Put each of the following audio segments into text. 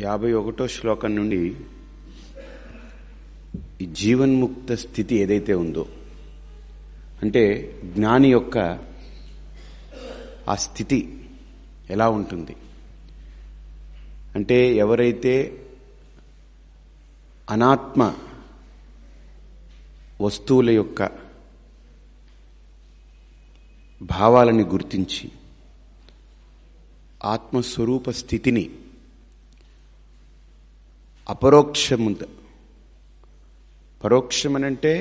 యాభై ఒకటో శ్లోకం నుండి ఈ జీవన్ముక్త స్థితి ఏదైతే ఉందో అంటే జ్ఞాని యొక్క ఆ స్థితి ఎలా ఉంటుంది? అంటే ఎవరైతే అనాత్మ వస్తువుల యొక్క భావాలని గుర్తించి ఆత్మస్వరూప స్థితిని అపరోక్షము పరోక్షమనంటే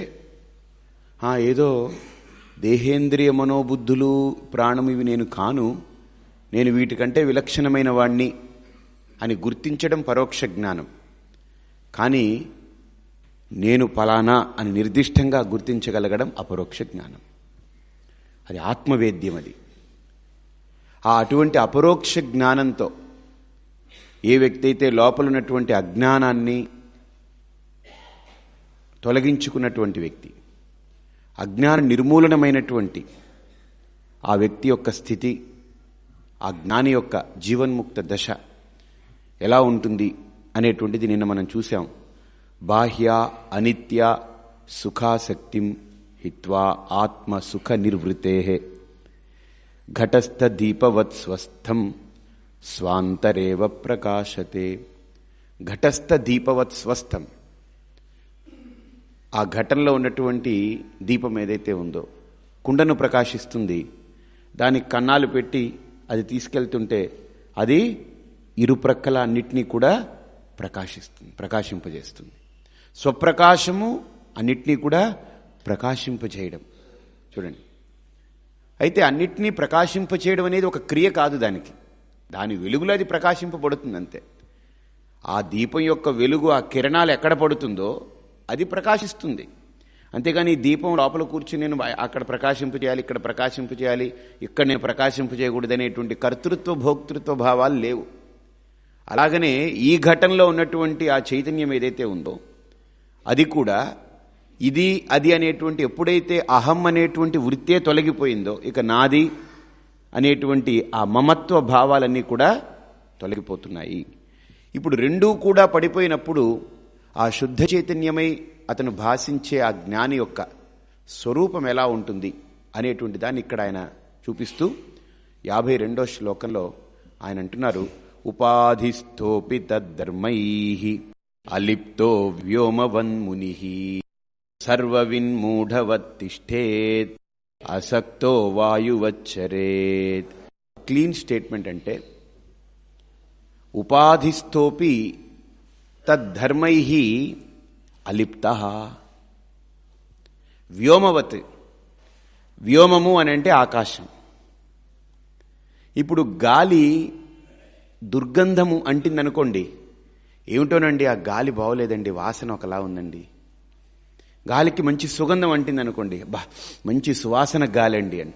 ఆ, ఏదో దేహేంద్రియ మనోబుద్ధులు ప్రాణం ఇవి నేను కాను నేను వీటికంటే విలక్షణమైన వాణ్ణి అని గుర్తించడం పరోక్ష జ్ఞానం. కానీ నేను ఫలానా అని నిర్దిష్టంగా గుర్తించగలగడం అపరోక్ష జ్ఞానం. అది ఆత్మవేద్యం అది ఆ అటువంటి అపరోక్ష జ్ఞానంతో ఏ వ్యక్తి అయితే లోపల ఉన్నటువంటి అజ్ఞానాన్ని తొలగించుకున్నటువంటి వ్యక్తి అజ్ఞాన నిర్మూలనమైనటువంటి ఆ వ్యక్తి యొక్క స్థితి ఆ జ్ఞాని యొక్క జీవన్ముక్త దశ ఎలా ఉంటుంది అనేటువంటిది నిన్న మనం చూసాం బాహ్య అనిత్య సుఖాసక్తిం హిత్వా ఆత్మ సుఖ నిర్వృతే ఘటస్థ దీపవత్ స్వస్థం స్వాంతరేవ ప్రకాశతే. ఘటస్థ దీపవత్ స్వస్థం. ఆ ఘటంలో ఉన్నటువంటి దీపం ఏదైతే ఉందో కుండను ప్రకాశిస్తుంది. దానికి కన్నాలు పెట్టి అది తీసుకెళ్తుంటే అది ఇరుప్రక్కల అన్నిటినీ కూడా ప్రకాశిస్తుంది ప్రకాశింపజేస్తుంది. స్వప్రకాశము అన్నిటినీ కూడా ప్రకాశింపజేయడం. చూడండి. అయితే అన్నిటినీ ప్రకాశింపచేయడం అనేది ఒక క్రియ కాదు దానికి. దాని వెలుగులో అది ప్రకాశింపబడుతుంది అంతే ఆ దీపం యొక్క వెలుగు ఆ కిరణాలు ఎక్కడ పడుతుందో అది ప్రకాశిస్తుంది. అంతేగాని దీపం లోపల కూర్చుని నేను అక్కడ ప్రకాశింప చేయాలి ఇక్కడ ప్రకాశింప చేయాలి ఇక్కడ నేను ప్రకాశింప చేయకూడదు అనేటువంటి కర్తృత్వ భోక్తృత్వ భావాలు లేవు. అలాగనే ఈ ఘటనలో ఉన్నటువంటి ఆ చైతన్యం ఏదైతే ఉందో అది కూడా ఇది అది అనేటువంటి ఎప్పుడైతే అహం అనేటువంటి వృత్తే తొలగిపోయిందో ఇక నాది అనేటువంటి ఆ మమత్వ భావాలన్నీ కూడా తొలగిపోతున్నాయి. ఇప్పుడు రెండూ కూడా పడిపోయినప్పుడు ఆ శుద్ధ చైతన్యమై అతను భాషించే ఆ జ్ఞాని యొక్క స్వరూపం ఎలా ఉంటుంది అనేటువంటి దాన్ని ఇక్కడ ఆయన చూపిస్తూ యాభై రెండో శ్లోకంలో ఆయన అంటున్నారు ఉపాధిస్థోపి తద్ధర్మై అలిప్తో వ్యోమవన్ముని సర్వవిన్మూఢవత్తిష్టేత్ అసక్తో వాయువచ్చరేత్. క్లీన్ స్టేట్మెంట్ అంటే ఉపాధిస్థోపి తద్ధర్మై అలిప్త. వ్యోమవత్ వ్యోమము అని అంటే ఆకాశం. ఇప్పుడు గాలి దుర్గంధము అంటిందనుకోండి ఏమిటోనండి ఆ గాలి బాగోలేదండి వాసన ఒకలా ఉందండి. గాలికి మంచి సుగంధం అంటింది అనుకోండి బా మంచి సువాసన గాలండి అంట.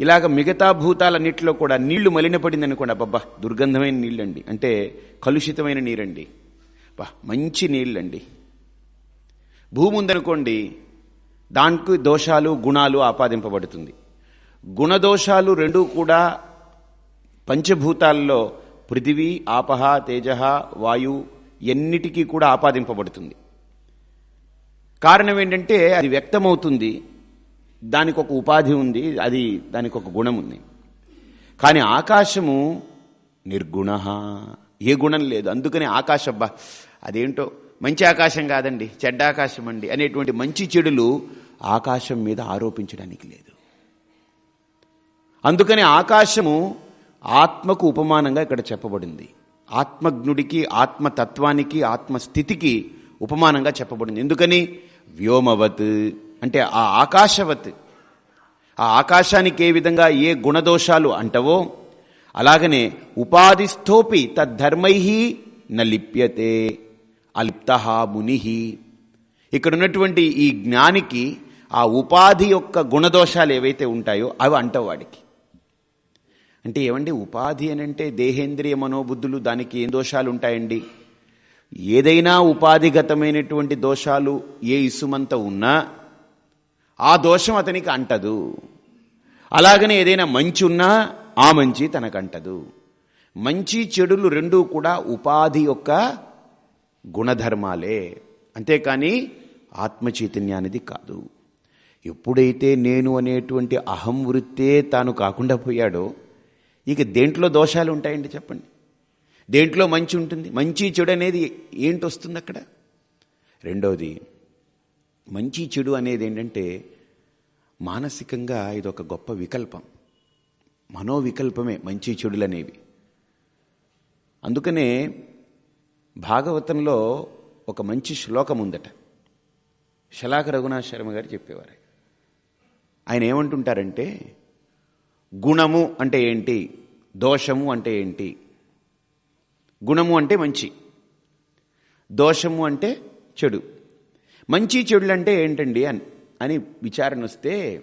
ఇలాగ మిగతా భూతాలన్నింటిలో కూడా నీళ్ళు మలినపడింది అనుకోండి అబ్బబ్బా దుర్గంధమైన నీళ్ళండి అంటే కలుషితమైన నీరండి బా మంచి నీళ్ళండి. భూమి ఉందనుకోండి దానికి దోషాలు గుణాలు ఆపాదింపబడుతుంది. గుణదోషాలు రెండూ కూడా పంచభూతాల్లో పృథివీ ఆపహ తేజ వాయు ఎన్నిటికీ కూడా ఆపాదింపబడుతుంది. కారణం ఏంటంటే అది వ్యక్తమవుతుంది. దానికి ఒక ఉపాధి ఉంది అది దానికి ఒక గుణం ఉంది. కానీ ఆకాశము నిర్గుణ. ఏ గుణం లేదు. అందుకని ఆకాశబ్బా అదేంటో? మంచి ఆకాశం కాదండి చెడ్డ ఆకాశం అండి అనేటువంటి మంచి చెడులు ఆకాశం మీద ఆరోపించడానికి లేదు. అందుకని ఆకాశము ఆత్మకు ఉపమానంగా ఇక్కడ చెప్పబడింది. ఆత్మజ్ఞుడికి ఆత్మతత్వానికి ఆత్మస్థితికి ఉపమానంగా చెప్పబడింది. ఎందుకని? వ్యోమవత్ అంటే ఆ ఆకాశవత్. ఆ ఆకాశానికి ఏ విధంగా ఏ గుణదోషాలు అంటవో అలాగనే ఉపాధిస్థోపి తద్ధర్మై న లిప్యతే అలిప్త ముని. ఇక్కడ ఉన్నటువంటి ఈ జ్ఞానికి ఆ ఉపాధి యొక్క గుణదోషాలు ఏవైతే ఉంటాయో అవి అంటవు వాడికి. అంటే ఏమండి ఉపాధి అని అంటే దేహేంద్రియ మనోబుద్ధులు దానికి ఏం దోషాలు ఉంటాయండి? ఏదైనా ఉపాధిగతమైనటువంటి దోషాలు ఏ ఇసుమంత ఉన్నా ఆ దోషం అతనికి అంటదు. అలాగనే ఏదైనా మంచి ఉన్నా ఆ మంచి తనకంటదు. మంచి చెడులు రెండూ కూడా ఉపాధి యొక్క గుణధర్మాలే. అంతేకాని ఆత్మచైతన్యానిది కాదు. ఎప్పుడైతే నేను అనేటువంటి అహం వృత్తే తాను కాకుండా పోయాడో ఇక దేంట్లో దోషాలు ఉంటాయండి చెప్పండి? దేంట్లో మంచి ఉంటుంది? మంచి చెడు అనేది ఏంటి వస్తుంది అక్కడ? రెండవది మంచి చెడు అనేది ఏంటంటే మానసికంగా ఇది ఒక గొప్ప వికల్పం. మనోవికల్పమే మంచి చెడులు అనేవి. అందుకనే భాగవతంలో ఒక మంచి శ్లోకం ఉందట. శలాక రఘునాథ్ శర్మ గారు చెప్పేవారు. ఆయన ఏమంటుంటారంటే గుణము అంటే ఏంటి? దోషము అంటే ఏంటి? గుణము అంటే మంచి. దోషము అంటే చెడు. మంచి చెడులు అంటే ఏంటండి అని అని విచారణ వస్తే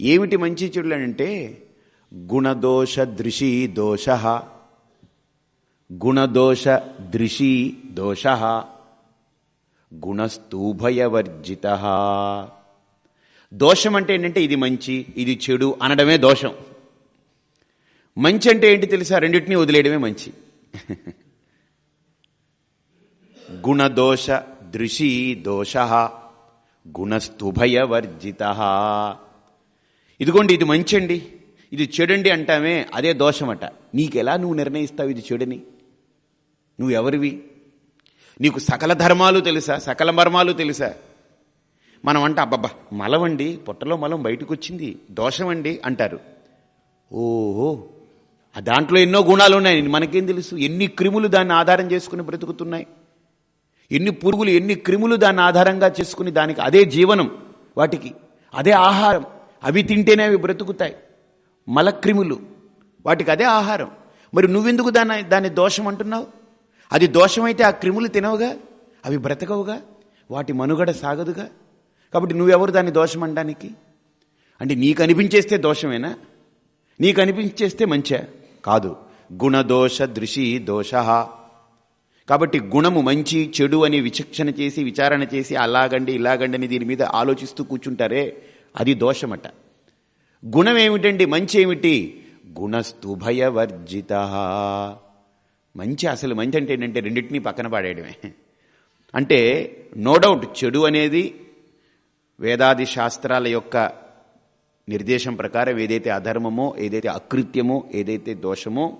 ఏమిటి మంచి చెడులు అంటే గుణదోష దృషి దోష. గుణదోష దృషి దోష. గుణస్తూభయవర్జిత దోషం అంటే ఏంటంటే ఇది మంచి ఇది చెడు అనడమే దోషం. మంచి అంటే ఏంటి తెలుసా? రెండింటినీ వదిలేయడమే మంచి. గుణదోష దృశీ దోష గుణస్థుభయవర్జిత. ఇదిగోండి ఇది మంచి అండి ఇది చెడండి అంటామే అదే దోషమట. నీకెలా నువ్వు నిర్ణయిస్తావు ఇది చెడని? నువ్వు ఎవరివి? నీకు సకల ధర్మాలు తెలుసా? సకల మర్మాలు తెలుసా? మనం అంట అబ్బబ్బా మలవండి పొట్టలో మలం బయటకు వచ్చింది దోషమండి అంటారు. ఓహో దాంట్లో ఎన్నో గుణాలు ఉన్నాయి మనకేం తెలుసు? ఎన్ని క్రిములు దాన్ని ఆధారం చేసుకుని బ్రతుకుతున్నాయి. ఎన్ని పురుగులు ఎన్ని క్రిములు దాన్ని ఆధారంగా చేసుకుని దానికి అదే జీవనం వాటికి అదే ఆహారం. అవి తింటేనే అవి బ్రతుకుతాయి. మలక్రిములు వాటికి అదే ఆహారం. మరి నువ్వెందుకు దాని దాన్ని దోషం అంటున్నావు? అది దోషమైతే ఆ క్రిములు తినవుగా? అవి బ్రతకవుగా? వాటి మనుగడ సాగదుగా? కాబట్టి నువ్వెవరు దాన్ని దోషం అనడానికి? అంటే నీకు అనిపించేస్తే దోషమేనా? నీకు అనిపించేస్తే మంచా. కాదు. గుణదోష దృషి దోష. కాబట్టి గుణము మంచి చెడు అని విచక్షణ చేసి విచారణ చేసి అలాగండి ఇలాగండి అని దీని మీద ఆలోచిస్తూ కూర్చుంటారే అది దోషమట. గుణం ఏమిటండి మంచి ఏమిటి గుణస్తుభయవర్జిత మంచి అసలు మంచి అంటే ఏంటంటే రెండింటినీ పక్కన పాడేయడమే. అంటే నో డౌట్ చెడు అనేది వేదాది శాస్త్రాల యొక్క నిర్దేశం ప్రకారం ఏదైతే అధర్మమో ఏదైతే అకృత్యమో ఏదైతే దోషమో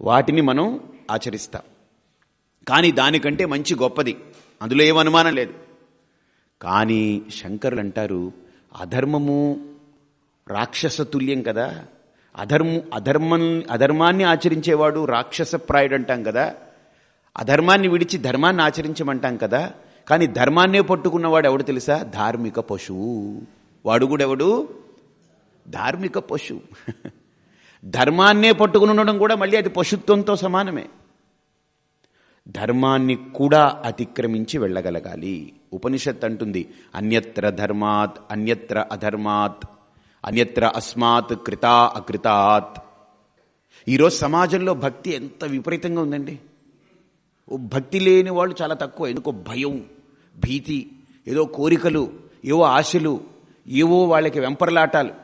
వాటిని మనం ఆచరిస్తాం. కానీ దానికంటే మంచి గొప్పది. అందులో ఏం అనుమానం లేదు. కానీ శంకరులు అంటారు అధర్మము రాక్షసతుల్యం కదా. అధర్మ అధర్మం అధర్మాన్ని ఆచరించేవాడు రాక్షస ప్రాయుడు అంటాం కదా. అధర్మాన్ని విడిచి ధర్మాన్ని ఆచరించమంటాం కదా. కానీ ధర్మాన్నే పట్టుకున్నవాడు ఎవడు తెలుసా? ధార్మిక పశువు. వాడు కూడా ఎవడు? ధార్మిక పశు ధర్మాన్నే పట్టుకుని ఉండడం కూడా మళ్ళీ అది పశుత్వంతో సమానమే. ధర్మాన్ని కూడా అతిక్రమించి వెళ్ళగలగాలి. ఉపనిషత్ అంటుంది అన్యత్ర ధర్మాత్ అన్యత్ర అధర్మాత్ అన్యత్ర అస్మాత్ కృతా అకృతాత్. ఈరోజు సమాజంలో భక్తి ఎంత విపరీతంగా ఉందండి. భక్తి లేని వాళ్ళు చాలా తక్కువ. ఎందుకో భయం భీతి ఏదో కోరికలు ఏవో ఆశలు. ఏవో వాళ్ళకి వెంపర్లాటాలు.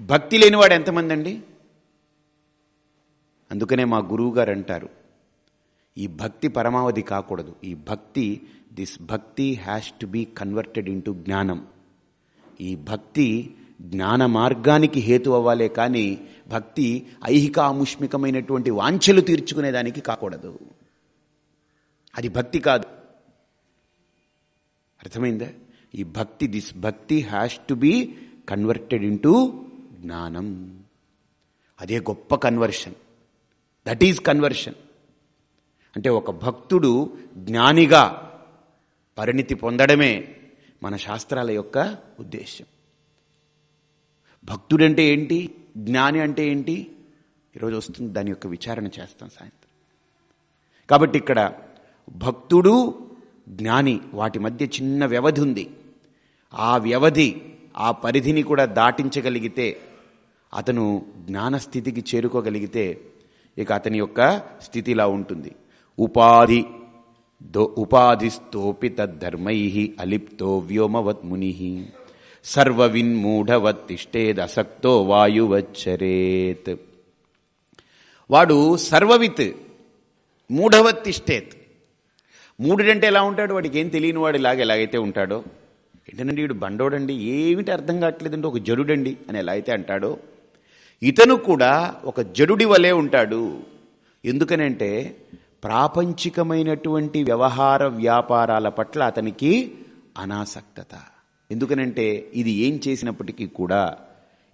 భక్తి లేనివాడు ఎంతమంది అండి అందుకనే మా గురువు గారు అంటారు ఈ భక్తి పరమావధి కాకూడదు. ఈ భక్తి this bhakti has to be converted into జ్ఞానం. ఈ భక్తి జ్ఞాన మార్గానికి హేతు అవ్వాలే కానీ భక్తి ఐహికాముష్మికమైనటువంటి వాంఛలు తీర్చుకునేదానికి కాకూడదు. అది భక్తి కాదు. అర్థమైందా? ఈ భక్తి this bhakti has to be converted into జ్ఞానం. అదే గొప్ప కన్వర్షన్. That is conversion. అంటే ఒక భక్తుడు జ్ఞానిగా పరిణితి పొందడమే మన శాస్త్రాల యొక్క ఉద్దేశం భక్తుడంటే ఏంటి? జ్ఞాని అంటే ఏంటి? ఈరోజు వస్తుంది దాని యొక్క విచారణ చేస్తాం సాయంత్రం. కాబట్టి ఇక్కడ భక్తుడు జ్ఞాని వాటి మధ్య చిన్న వ్యవధి ఉంది. ఆ వ్యవధి ఆ పరిధిని కూడా దాటించగలిగితే అతను జ్ఞానస్థితికి చేరుకోగలిగితే ఇక అతని యొక్క స్థితి ఇలా ఉంటుంది. ఉపాధి దో ఉపాధిస్తోపి తద్ధర్మై అలిప్తో వ్యోమవత్ ముని సర్వవిన్మూఢవత్ తిష్టేదసక్తో వాయువచ్చరేత్. వాడు సర్వవిత్ మూఢవత్ తిష్టేత్. మూడుడంటే ఎలా ఉంటాడు? వాడికి ఏం తెలియని వాడు ఇలాగ ఎలాగైతే ఉంటాడో ఏంటంటే వీడు బండోడండి? ఏమిటి అర్థం కావట్లేదంటే ఒక జడుడండి అని ఎలా అయితే అంటాడో ఇతను కూడా ఒక జడుడి వలె ఉంటాడు. ఎందుకనంటే ప్రాపంచికమైనటువంటి వ్యవహార వ్యాపారాల పట్ల అతనికి అనాసక్తత. ఎందుకనంటే ఇది ఏం చేసినప్పటికీ కూడా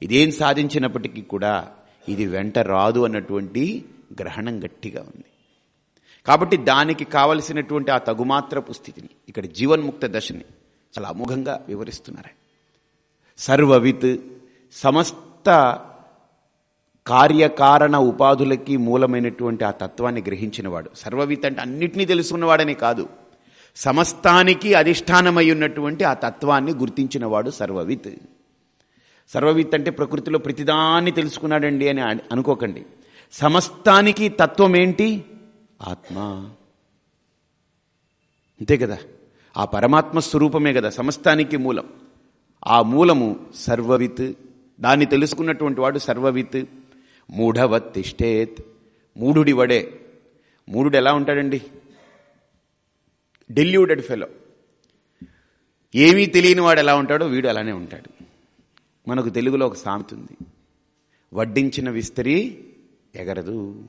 ఇదేం సాధించినప్పటికీ కూడా ఇది వెంట రాదు అన్నటువంటి గ్రహణం గట్టిగా ఉంది. కాబట్టి దానికి కావలసినటువంటి ఆ తగుమాత్రపు స్థితిని ఇక్కడ జీవన్ముక్త దశని చాలా అమోఘంగా వివరిస్తున్నారు. సర్వవిత్ సమస్త కార్యకారణ ఉపాధులకి మూలమైనటువంటి ఆ తత్వాన్ని గ్రహించినవాడు. సర్వవిత్ అంటే అన్నిటినీ తెలుసుకున్నవాడని కాదు. సమస్తానికి అధిష్టానమై ఉన్నటువంటి ఆ తత్వాన్ని గుర్తించినవాడు సర్వవిత్. సర్వవిత్ అంటే ప్రకృతిలో ప్రతిదాన్ని తెలుసుకున్నాడండి అని అనుకోకండి. సమస్తానికి తత్వం ఏంటి ఆత్మ. అంతే కదా? ఆ పరమాత్మ స్వరూపమే కదా సమస్తానికి మూలం. ఆ మూలము సర్వవిత్. దాన్ని తెలుసుకున్నటువంటి వాడు సర్వవిత్. మూఢవత్ తిష్టేత్ మూఢుడి వడే. మూఢుడు ఎలా ఉంటాడండి? Deluded fellow. ఏమీ తెలియని వాడు ఎలా ఉంటాడో వీడు అలానే ఉంటాడు. మనకు తెలుగులో ఒక సామెత ఉంది. వడ్డించిన విస్తరి ఎగరదు.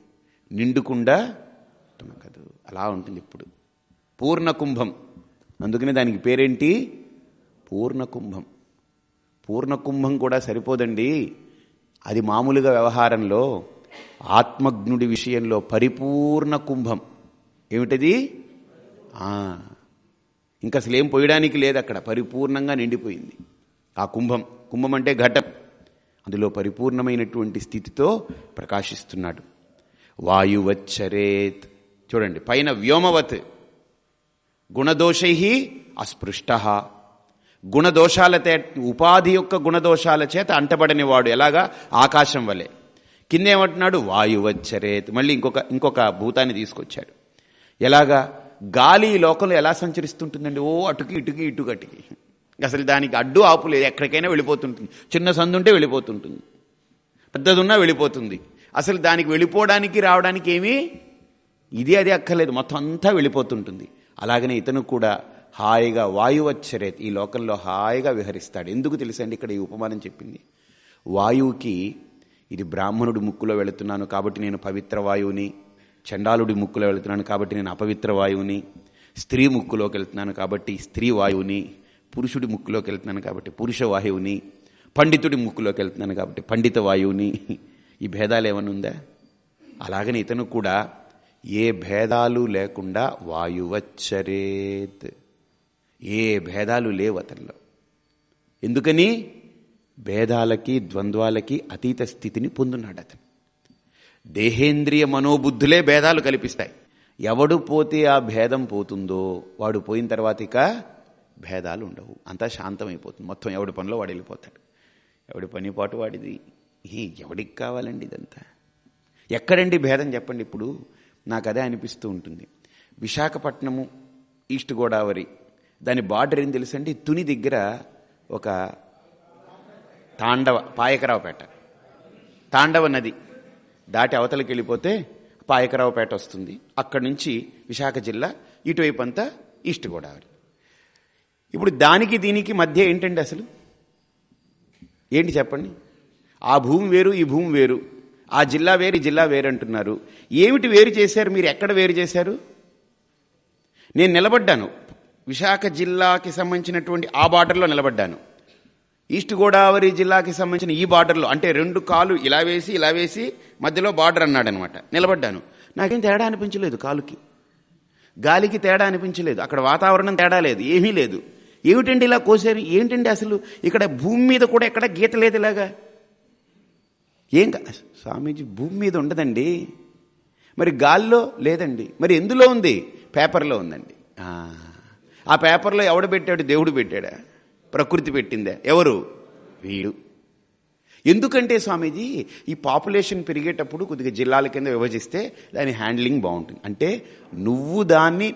నిండుకుండా అలా ఉంటుంది ఇప్పుడు. పూర్ణ కుంభం అందుకనే దానికి పేరేంటి? పూర్ణ కుంభం పూర్ణ కుంభం కూడా సరిపోదండి. అది మామూలుగా వ్యవహారంలో ఆత్మజ్ఞుడి విషయంలో పరిపూర్ణ కుంభం. ఏమిటది? ఇంకా అసలు ఏం పోయడానికి లేదు అక్కడ పరిపూర్ణంగా నిండిపోయింది. ఆ కుంభం కుంభం అంటే ఘటం. అందులో పరిపూర్ణమైనటువంటి స్థితితో ప్రకాశిస్తున్నాడు. వాయువచ్చరేత్. చూడండి పైన వ్యోమవత్. గుణదోషై అస్పృష్ట. గుణదోషాల ఉపాధి యొక్క గుణదోషాల చేత అంటబడని వాడు ఎలాగా? ఆకాశం వలె. కిందేమంటున్నాడు వాయువచ్చరేత్. మళ్ళీ ఇంకొక ఇంకొక భూతాన్ని తీసుకొచ్చాడు. ఎలాగా? గాలి లోకంలో ఎలా సంచరిస్తుంటుందండి? ఓ అటుకి ఇటుకి ఇటుకటికి అసలు దానికి అడ్డు ఆపు లేదు. ఎక్కడికైనా వెళ్ళిపోతుంటుంది. చిన్న సందుంటే వెళ్ళిపోతుంటుంది. పెద్దదున్నా వెళ్ళిపోతుంది. అసలు దానికి వెళ్ళిపోవడానికి రావడానికి ఏమీ? ఇది అది అక్కర్లేదు. మొత్తం అంతా వెళ్ళిపోతుంటుంది. అలాగనే ఇతను కూడా హాయిగా వాయువచ్చరేత్ ఈ లోకంలో హాయిగా విహరిస్తాడు. ఎందుకు తెలుసండి ఇక్కడ ఈ ఉపమానం చెప్పింది? వాయువుకి ఇది బ్రాహ్మణుడి ముక్కులో వెళుతున్నాను కాబట్టి నేను పవిత్ర వాయువుని చండాలుడి ముక్కులో వెళుతున్నాను కాబట్టి నేను అపవిత్ర వాయువుని స్త్రీ ముక్కులోకి వెళ్తున్నాను కాబట్టి స్త్రీ వాయువుని పురుషుడి ముక్కులోకి వెళ్తున్నాను కాబట్టి పురుష వాయువుని పండితుడి ముక్కులోకి వెళ్తున్నాను కాబట్టి పండిత వాయువుని. ఈ భేదాలు ఏమన్నా ఉందా? అలాగని ఇతను కూడా ఏ భేదాలు లేకుండా వాయువచ్చరేత్. ఏ భేదాలు లేవు అతనిలో. ఎందుకని? భేదాలకి ద్వంద్వాలకి అతీత స్థితిని పొందున్నాడు అతను. దేహేంద్రియ మనోబుద్ధులే భేదాలు కల్పిస్తాయి. ఎవడు పోతే ఆ భేదం పోతుందో వాడు పోయిన తర్వాత ఇక భేదాలు ఉండవు. అంతా శాంతమైపోతుంది. మొత్తం ఎవడి పనిలో వాడు వెళ్ళిపోతాడు. ఎవడి పని పాటు వాడిది. ఎవడికి కావాలండి ఇదంతా? ఎక్కడండి భేదం చెప్పండి ఇప్పుడు? నాకు అదే అనిపిస్తూ ఉంటుంది. విశాఖపట్నము ఈస్ట్ గోదావరి దాని బార్డర్ ఏం తెలుసండి? తుని దగ్గర ఒక తాండవ పాయకరావుపేట. తాండవ నది దాటి అవతలకి వెళ్ళిపోతే పాయకరావుపేట వస్తుంది. అక్కడి నుంచి విశాఖ జిల్లా ఇటువైపు అంతా ఈస్ట్ గోదావరి. ఇప్పుడు దానికి దీనికి మధ్య ఏంటండి అసలు? ఏంటి చెప్పండి? ఆ భూమి వేరు ఈ భూమి వేరు. ఆ జిల్లా వేరు జిల్లా వేరు అంటున్నారు. ఏమిటి వేరు చేశారు? మీరు ఎక్కడ వేరు చేశారు? నేను నిలబడ్డాను. విశాఖ జిల్లాకి సంబంధించినటువంటి ఆ బార్డర్లో నిలబడ్డాను. ఈస్ట్ గోదావరి జిల్లాకి సంబంధించిన ఈ బార్డర్లో అంటే రెండు కాలు ఇలా వేసి ఇలా వేసి మధ్యలో బార్డర్ అన్నాడు అనమాట నిలబడ్డాను. నాకేం తేడా అనిపించలేదు కాలుకి. గాలికి తేడా అనిపించలేదు. అక్కడ వాతావరణం తేడా లేదు. ఏమీ లేదు. ఏమిటండి ఇలా కోసారు ఏంటండి అసలు? ఇక్కడ భూమి మీద కూడా ఎక్కడ గీత లేదు ఇలాగా? ఏం స్వామీజీ భూమి మీద ఉండదండి. మరి గాల్లో లేదండి. మరి ఎందులో ఉంది? పేపర్లో ఉందండి. ఆ, ఆ పేపర్లో ఎవడు పెట్టాడు? దేవుడు పెట్టాడా? ప్రకృతి పెట్టిందా? ఎవరు? వీడు. ఎందుకంటే స్వామీజీ ఈ పాపులేషన్ పెరిగేటప్పుడు కొద్దిగా జిల్లాల కింద విభజిస్తే దాని హ్యాండ్లింగ్ బాగుంటుంది. అంటే నువ్వు దాన్ని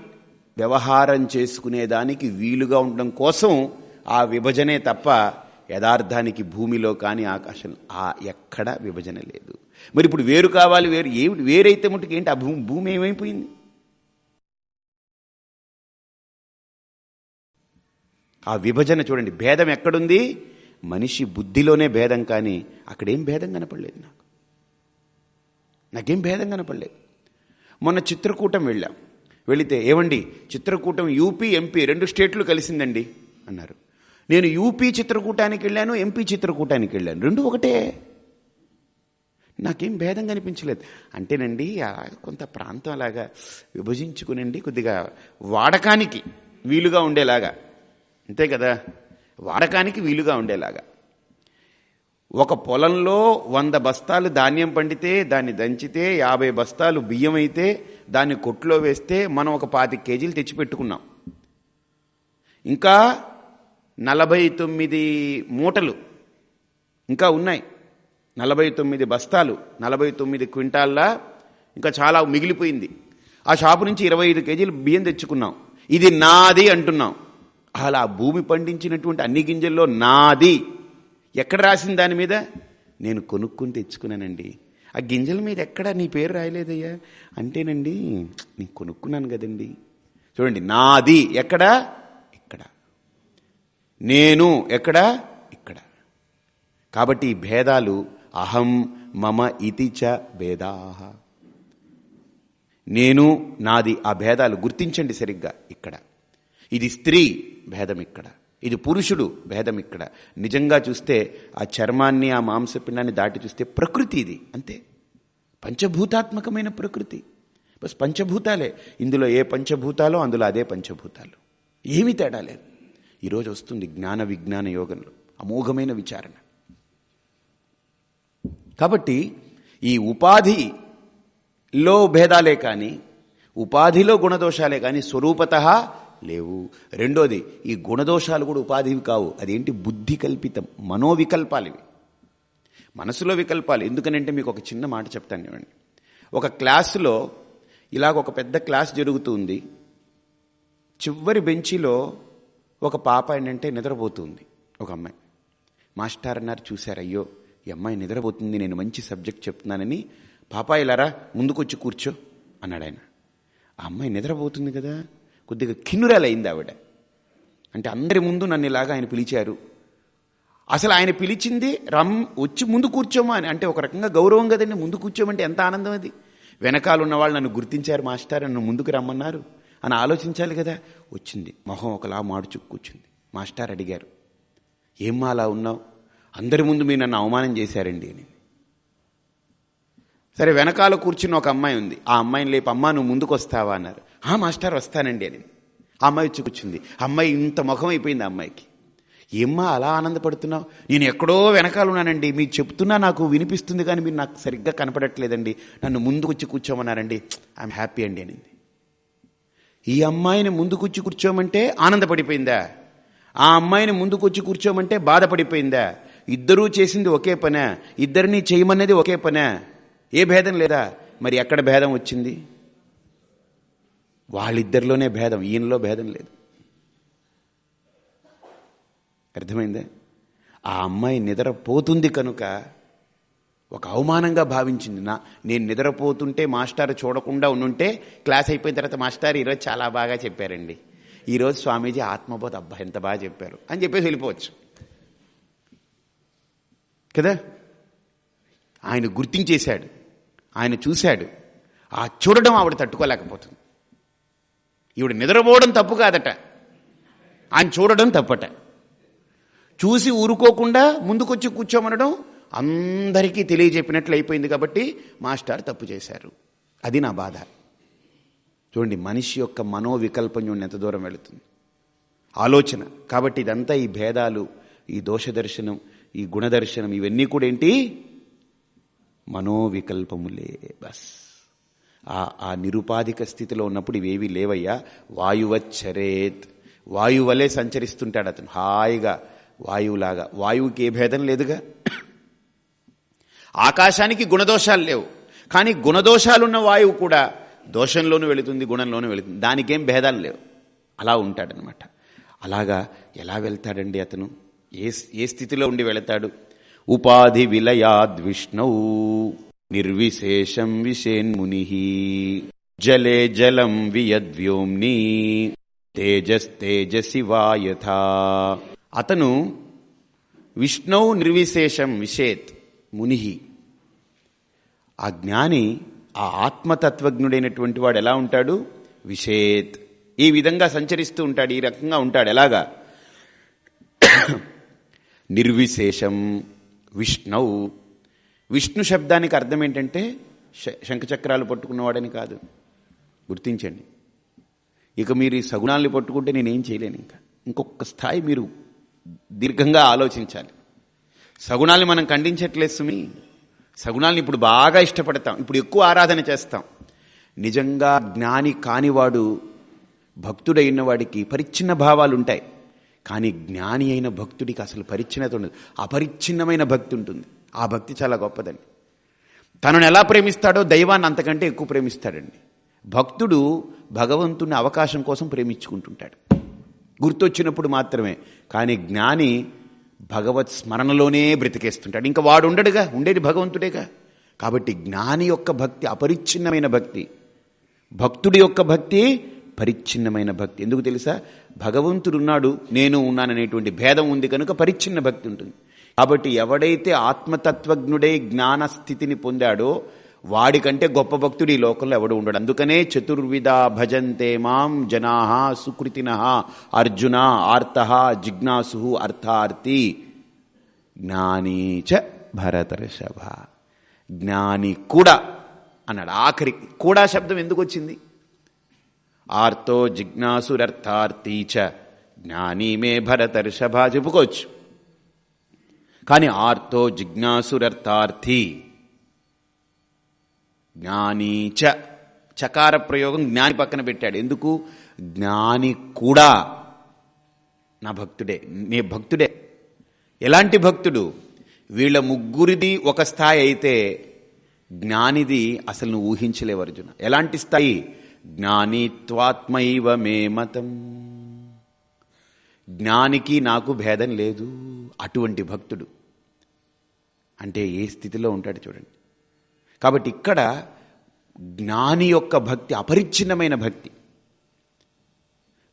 వ్యవహారం చేసుకునేదానికి వీలుగా ఉండడం కోసం ఆ విభజనే తప్ప యథార్థానికి భూమిలో కానీ ఆకాశం ఆ ఎక్కడ విభజన లేదు. మరి ఇప్పుడు వేరు కావాలి వేరు ఏమిటి వేరైతే ముట్టుకు ఏంటి? ఆ భూమి భూమి ఏమైపోయింది? ఆ విభజన చూడండి భేదం ఎక్కడుంది? మనిషి బుద్ధిలోనే భేదం కానీ అక్కడేం భేదం కనపడలేదు నాకు. నాకేం భేదం కనపడలేదు. మొన్న చిత్రకూటం వెళ్ళాం. వెళితే ఏమండి? చిత్రకూటం యూపీ ఎంపీ రెండు స్టేట్లు కలిసిందండి అన్నారు. నేను యూపీ చిత్రకూటానికి వెళ్ళాను ఎంపీ చిత్రకూటానికి వెళ్ళాను. రెండు ఒకటే. నాకేం భేదం కనిపించలేదు అంటేనండి ఆ కొంత ప్రాంతం అలాగా విభజించుకునండి కొద్దిగా వాడకానికి వీలుగా ఉండేలాగా. అంతే కదా? వాడకానికి వీలుగా ఉండేలాగా. ఒక పొలంలో వంద బస్తాలు ధాన్యం పండితే దాన్ని దంచితే యాభై బస్తాలు బియ్యం అయితే దాన్ని కొట్లో వేస్తే మనం ఒక పాతి కేజీలు తెచ్చిపెట్టుకున్నాం. ఇంకా నలభై తొమ్మిది మూటలు ఇంకా ఉన్నాయి. నలభై తొమ్మిది బస్తాలు నలభై తొమ్మిది క్వింటాల్లా ఇంకా చాలా మిగిలిపోయింది. ఆ షాపు నుంచి ఇరవై ఐదు కేజీలు బియ్యం తెచ్చుకున్నాం. ఇది నాది అంటున్నాం. అలా భూమి పండించినటువంటి అన్ని గింజల్లో నాది. ఎక్కడ రాసింది దాని మీద? నేను కొనుక్కుని తెచ్చుకున్నానండి. ఆ గింజల మీద ఎక్కడ? నీ పేరు రాయలేదయ్యా. అంటేనండి నేను కొనుక్కున్నాను కదండి. చూడండి నాది. ఎక్కడ? నేను ఎక్కడ? ఇక్కడ. కాబట్టి ఈ భేదాలు అహం మమ ఇతి చ భేదాహ నేను నాది ఆ భేదాలు గుర్తించండి సరిగ్గా ఇక్కడ. ఇది స్త్రీ భేదం ఇక్కడ. ఇది పురుషుడు భేదం ఇక్కడ. నిజంగా చూస్తే ఆ చర్మాన్ని ఆ మాంసపిండాన్ని దాటి చూస్తే ప్రకృతి ఇది అంతే. పంచభూతాత్మకమైన ప్రకృతి. బస్ పంచభూతాలే. ఇందులో ఏ పంచభూతాలో అందులో అదే పంచభూతాలు. ఏమీ తేడా లేదు. ఈరోజు వస్తుంది జ్ఞాన విజ్ఞాన యోగంలో. అమోఘమైన విచారణ. కాబట్టి ఈ ఉపాధిలో భేదాలే కానీ ఉపాధిలో గుణదోషాలే కానీ స్వరూపత లేవు. రెండోది ఈ గుణదోషాలు కూడా ఉపాధివి కావు. అదేంటి? బుద్ధి కల్పితం. మనోవికల్పాలు ఇవి. మనసులో వికల్పాలు. ఎందుకనంటే మీకు ఒక చిన్న మాట చెప్తాను ఇవ్వండి ఒక క్లాసులో ఇలాగ ఒక పెద్ద క్లాస్ జరుగుతుంది చివరి బెంచిలో ఒక పాప ఏంటంటే నిద్రపోతుంది. ఒక అమ్మాయి. మాస్టర్ అన్నారు చూశారు అయ్యో ఈ అమ్మాయి నిద్రపోతుంది నేను మంచి సబ్జెక్ట్ చెప్తున్నానని. పాప ఇలారా ముందుకొచ్చి కూర్చో అన్నాడు ఆయన. ఆ అమ్మాయి నిద్రపోతుంది కదా కొద్దిగా కిన్నురాలైంది ఆవిడ. అంటే అందరి ముందు నన్ను ఇలాగా ఆయన పిలిచారు. అసలు ఆయన పిలిచింది రమ్ వచ్చి ముందు కూర్చోమా అని. అంటే ఒక రకంగా గౌరవం కదండి ముందు కూర్చోమంటే ఎంత ఆనందం అది. వెనకాల ఉన్న వాళ్ళు నన్ను గుర్తించారు మాస్టర్ నన్ను ముందుకు రమ్మన్నారు. అని ఆలోచించాలి కదా. వచ్చింది. మొహం ఒకలా మాడుచు కూర్చుంది. మాస్టర్ అడిగారు. ఏమ్మా అలా ఉన్నావు? అందరి ముందు మీరు నన్ను అవమానం చేశారండి అని. సరే వెనకాల కూర్చున్న ఒక అమ్మాయి ఉంది. ఆ అమ్మాయిని లేపు. అమ్మా నువ్వు ముందుకు వస్తావా అన్నారు. ఆ మాస్టర్ వస్తానండి అని. ఆ అమ్మాయి వచ్చి కూర్చుంది. అమ్మాయి ఇంత ముఖం అయిపోయింది అమ్మాయికి. ఏమ్మా అలా ఆనందపడుతున్నావు? నేను ఎక్కడో వెనకాల ఉన్నానండి. మీరు చెప్తున్నా నాకు వినిపిస్తుంది కానీ మీరు నాకు సరిగ్గా కనపడట్లేదండి. నన్ను ముందుకు వచ్చి కూర్చోమన్నారండి ఐఎమ్ హ్యాపీ అండి అనింది. ఈ అమ్మాయిని ముందుకొచ్చి కూర్చోమంటే ఆనందపడిపోయిందా? ఆ అమ్మాయిని ముందుకొచ్చి కూర్చోమంటే బాధపడిపోయిందా? ఇద్దరూ చేసింది ఒకే పనే. ఇద్దరిని చేయమన్నది ఒకే పనే. ఏ భేదం లేదా? మరి ఎక్కడ భేదం వచ్చింది? వాళ్ళిద్దరిలోనే భేదం. ఈయనలో భేదం లేదు. అర్థమైందే? ఆ అమ్మాయి నిద్రపోతుంది కనుక ఒక అవమానంగా భావించింది నా. నేను నిద్రపోతుంటే మాస్టర్ చూడకుండా ఉండుంటే క్లాస్ అయిపోయిన తర్వాత మాస్టర్ ఈరోజు చాలా బాగా చెప్పారండి. ఈరోజు స్వామీజీ ఆత్మబోధ అబ్బా ఎంత బాగా చెప్పారు. అని చెప్పేసి వెళ్ళిపోవచ్చు. కదా? ఆయన గుర్తించేశాడు. ఆయన చూశాడు. ఆ చూడడం ఆవిడ తట్టుకోలేకపోతుంది. ఈవిడ నిద్రపోవడం తప్పు కాదట. ఆయన చూడడం తప్పట. చూసి ఊరుకోకుండా ముందుకొచ్చి కూర్చోమనడం అందరికీ తెలియజెప్పినట్లు అయిపోయింది కాబట్టి మాస్టర్ తప్పు చేశారు. అది నా బాధ. చూడండి మనిషి యొక్క మనోవికల్పం చూడండి ఎంత దూరం వెళుతుంది. ఆలోచన కాబట్టి ఇదంతా ఈ భేదాలు ఈ దోష దర్శనం ఈ గుణదర్శనం ఇవన్నీ కూడా ఏంటి? మనోవికల్పములే బస్. ఆ ఆ నిరుపాధిక స్థితిలో ఉన్నప్పుడు ఇవేవి లేవయ్యా? వాయువచ్చరేత్. వాయువలే సంచరిస్తుంటాడు అతను. హాయిగా వాయువులాగా. వాయువుకి ఏ భేదం లేదుగా? ఆకాశానికి గుణదోషాలు లేవు. కానీ గుణదోషాలున్న వాయువు కూడా దోషంలోనూ వెళుతుంది గుణంలోనూ వెళుతుంది. దానికేం భేదాలు లేవు. అలా ఉంటాడనమాట అలాగా ఎలా వెళ్తాడండి అతను? ఏ ఏ స్థితిలో ఉండి వెళతాడు? ఉపాధి విలయాద్ విష్ణౌ నిర్విశేషం విషేన్ముని జలే జలం వియద్వ్యోమ్ని తేజస్తేజసి వాయథా అతను విష్ణువు నిర్విశేషం విషేత్ ముని ఆ జ్ఞాని ఆ ఆత్మతత్వజ్ఞుడైనటువంటి వాడు ఎలా ఉంటాడు? విషేత్ ఈ విధంగా సంచరిస్తూ ఉంటాడు ఈ రకంగా ఉంటాడు. ఎలాగా? నిర్విశేషం విష్ణువు విష్ణు శబ్దానికి అర్థం ఏంటంటే శ- శంఖచక్రాలు పట్టుకున్నవాడని కాదు. గుర్తించండి. ఇక మీరు ఈ సగుణాల్ని పట్టుకుంటే నేనేం చేయలేను ఇంకా. ఇంకొక స్థాయి మీరు దీర్ఘంగా ఆలోచించాలి. సగుణాల్ని మనం ఖండించట్లేదు సుమి. సగుణాల్ని ఇప్పుడు బాగా ఇష్టపడతాం. ఇప్పుడు ఎక్కువ ఆరాధన చేస్తాం. నిజంగా జ్ఞాని కానివాడు భక్తుడైన వాడికి పరిచ్ఛిన్న భావాలు ఉంటాయి కానీ జ్ఞాని అయిన భక్తుడికి అసలు పరిచ్ఛిన్నత ఉండదు. అపరిచ్ఛిన్నమైన భక్తి ఉంటుంది. ఆ భక్తి చాలా గొప్పదండి. తనను ఎలా ప్రేమిస్తాడో దైవాన్ని అంతకంటే ఎక్కువ ప్రేమిస్తాడండి. భక్తుడు భగవంతుని అవకాశం కోసం ప్రేమించుకుంటుంటాడు. గుర్తొచ్చినప్పుడు మాత్రమే. కానీ జ్ఞాని భగవత్ స్మరణలోనే బ్రతికేస్తుంటాడు. ఇంకా వాడు ఉండడుగా ఉండేది భగవంతుడేగా. కాబట్టి జ్ఞాని యొక్క భక్తి అపరిచ్ఛిన్నమైన భక్తి. భక్తుడి యొక్క భక్తి పరిచ్ఛిన్నమైన భక్తి. ఎందుకు తెలుసా? భగవంతుడు ఉన్నాడు నేను ఉన్నాననేటువంటి భేదం ఉంది కనుక పరిచ్ఛిన్న భక్తి ఉంటుంది. కాబట్టి ఎవడైతే ఆత్మతత్వజ్ఞుడై జ్ఞాన స్థితిని పొందాడో వాడికంటే గొప్ప భక్తుడు ఈ లోకంలో ఎవడు ఉండడు. అందుకనే చతుర్విధ భజంతే మాం జనా సుకృతిన అర్జున ఆర్త జిజ్ఞాసు అర్థార్థి జ్ఞానీ చ భరతర్షభ జ్ఞాని కూడా అన్నాడు. ఆఖరి కూడా శబ్దం ఎందుకు వచ్చింది? ఆర్తో జిజ్ఞాసురర్థార్థీ చ జ్ఞాని మే భరతర్షభ చెప్పుకోవచ్చు. కానీ ఆర్తో జిజ్ఞాసురర్థార్థి జ్ఞాని చ. చకార ప్రయోగం జ్ఞాని పక్కన పెట్టాడు. ఎందుకు? జ్ఞాని కూడా నా భక్తుడే నీ భక్తుడే. ఎలాంటి భక్తుడు? వీళ్ళ ముగ్గురిది ఒక స్థాయి అయితే జ్ఞానిది అసలు నువ్వు ఊహించలేవు అర్జున. ఎలాంటి స్థాయి? జ్ఞానిత్వాత్మైవ మే మతం. జ్ఞానికి నాకు భేదం లేదు. అటువంటి భక్తుడు. అంటే ఏ స్థితిలో ఉంటాడు చూడండి. కాబట్టి ఇక్కడ జ్ఞాని యొక్క భక్తి అపరిచ్ఛిన్నమైన భక్తి.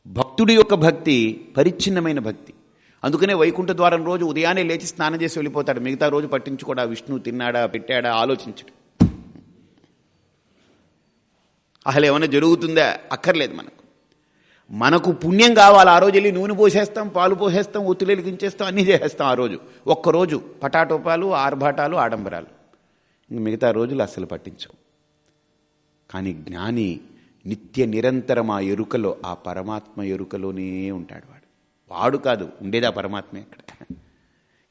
భక్తుడి యొక్క భక్తి పరిచ్ఛిన్నమైన భక్తి. అందుకనే వైకుంఠ ద్వారం రోజు ఉదయాన్నే లేచి స్నానం చేసి వెళ్ళిపోతాడు. మిగతా రోజు పట్టించుకోడా. విష్ణు తిన్నాడా పెట్టాడా ఆలోచించడు. అసలు ఏమైనా జరుగుతుందా? అక్కర్లేదు మనకు. మనకు పుణ్యం కావాలి. ఆ రోజు వెళ్ళి నూనె పోసేస్తాం పాలు పోసేస్తాం ఒత్తులు వెలిగించేస్తాం అన్నీ చేసేస్తాం ఆ రోజు. ఒక్కరోజు పటాటోపాలు ఆర్భాటాలు ఆడంబరాలు. మిగతా రోజులు అస్సలు పట్టించవు. కానీ జ్ఞాని నిత్య నిరంతరం ఆ ఎరుకలో ఆ పరమాత్మ ఎరుకలోనే ఉంటాడు వాడు. వాడు కాదు ఉండేది ఆ పరమాత్మే అక్కడ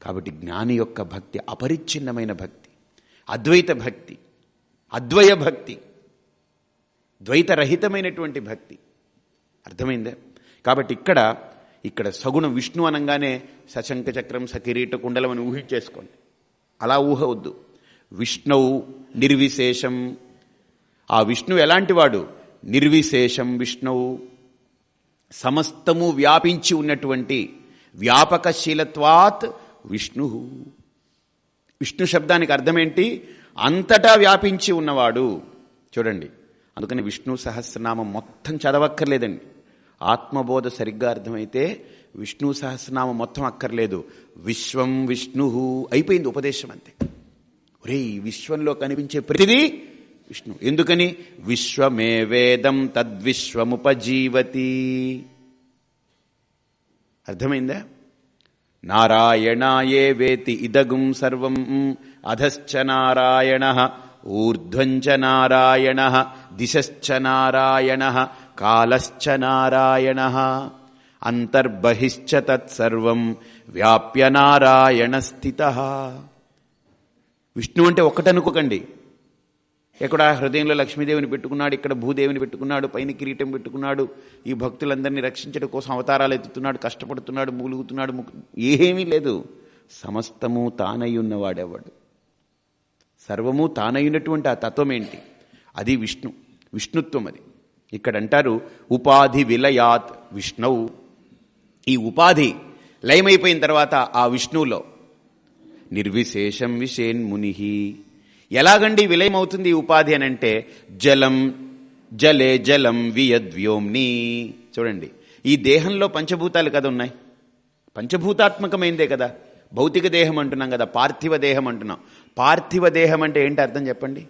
కాబట్టి జ్ఞాని యొక్క భక్తి అపరిచ్ఛిన్నమైన భక్తి అద్వైత భక్తి అద్వయ భక్తి ద్వైతరహితమైనటువంటి భక్తి. అర్థమైందే? కాబట్టి ఇక్కడ ఇక్కడ సగుణ విష్ణు అనగానే సశంక చక్రం సకిరీట కుండలం అని ఊహించేసుకోండి. అలా ఊహ వద్దు విష్ణువు నిర్విశేషం. ఆ విష్ణువు ఎలాంటివాడు? నిర్విశేషం విష్ణువు సమస్తము వ్యాపించి ఉన్నటువంటి వ్యాపకశీలత్వాత్ విష్ణు. విష్ణు శబ్దానికి అర్థమేంటి? అంతటా వ్యాపించి ఉన్నవాడు. చూడండి అందుకని విష్ణు సహస్రనామం మొత్తం చదవక్కర్లేదండి. ఆత్మబోధ సరిగ్గా అర్థమైతే విష్ణు సహస్రనామం మొత్తం అక్కర్లేదు. విశ్వం విష్ణు. అయిపోయింది ఉపదేశం అంతే. ఒరే ఈ విశ్వంలో కనిపించే ప్రతిదీ విష్ణు. ఎందుకని? విశ్వమే వేదం తద్విశ్వముపజీవతి. అర్థమైందా? నారాయణాయే వేతి ఇదగుం సర్వం అధశ్చ నారాయణ ఊర్ధ్వంచ నారాయణ దిశశ్చ నారాయణ కాలశ్చ నారాయణ అంతర్బహిశ్చ తత్సర్వం వ్యాప్య నారాయణ స్థిత. విష్ణు అంటే ఒక్కటనుకోకండి. ఎక్కడ హృదయంలో లక్ష్మీదేవిని పెట్టుకున్నాడు ఇక్కడ భూదేవిని పెట్టుకున్నాడు పైన కిరీటం పెట్టుకున్నాడు ఈ భక్తులందరినీ రక్షించడం కోసం అవతారాలు ఎత్తుతున్నాడు కష్టపడుతున్నాడు మూలుగుతున్నాడు ఏమీ లేదు. సమస్తము తానై ఉన్నవాడేవాడు సర్వము తానైనటువంటి ఆ తత్వం ఏంటి అది విష్ణు విష్ణుత్వం అది. ఇక్కడ అంటారు ఉపాధి విలయాత్ విష్ణువు. ఈ ఉపాధి లయమైపోయిన తర్వాత ఆ విష్ణువులో నిర్విశేషం విషేన్ముని ఎలాగండి విలయమవుతుంది ఉపాధి అని అంటే జలం జలే జలం వియద్వ్యోమ్ని. చూడండి ఈ దేహంలో పంచభూతాలు కదా ఉన్నాయి? పంచభూతాత్మకమైందే కదా. భౌతిక దేహం అంటున్నాం కదా పార్థివ దేహం అంటున్నాం. పార్థివ దేహం అంటే ఏంటి అర్థం చెప్పండి?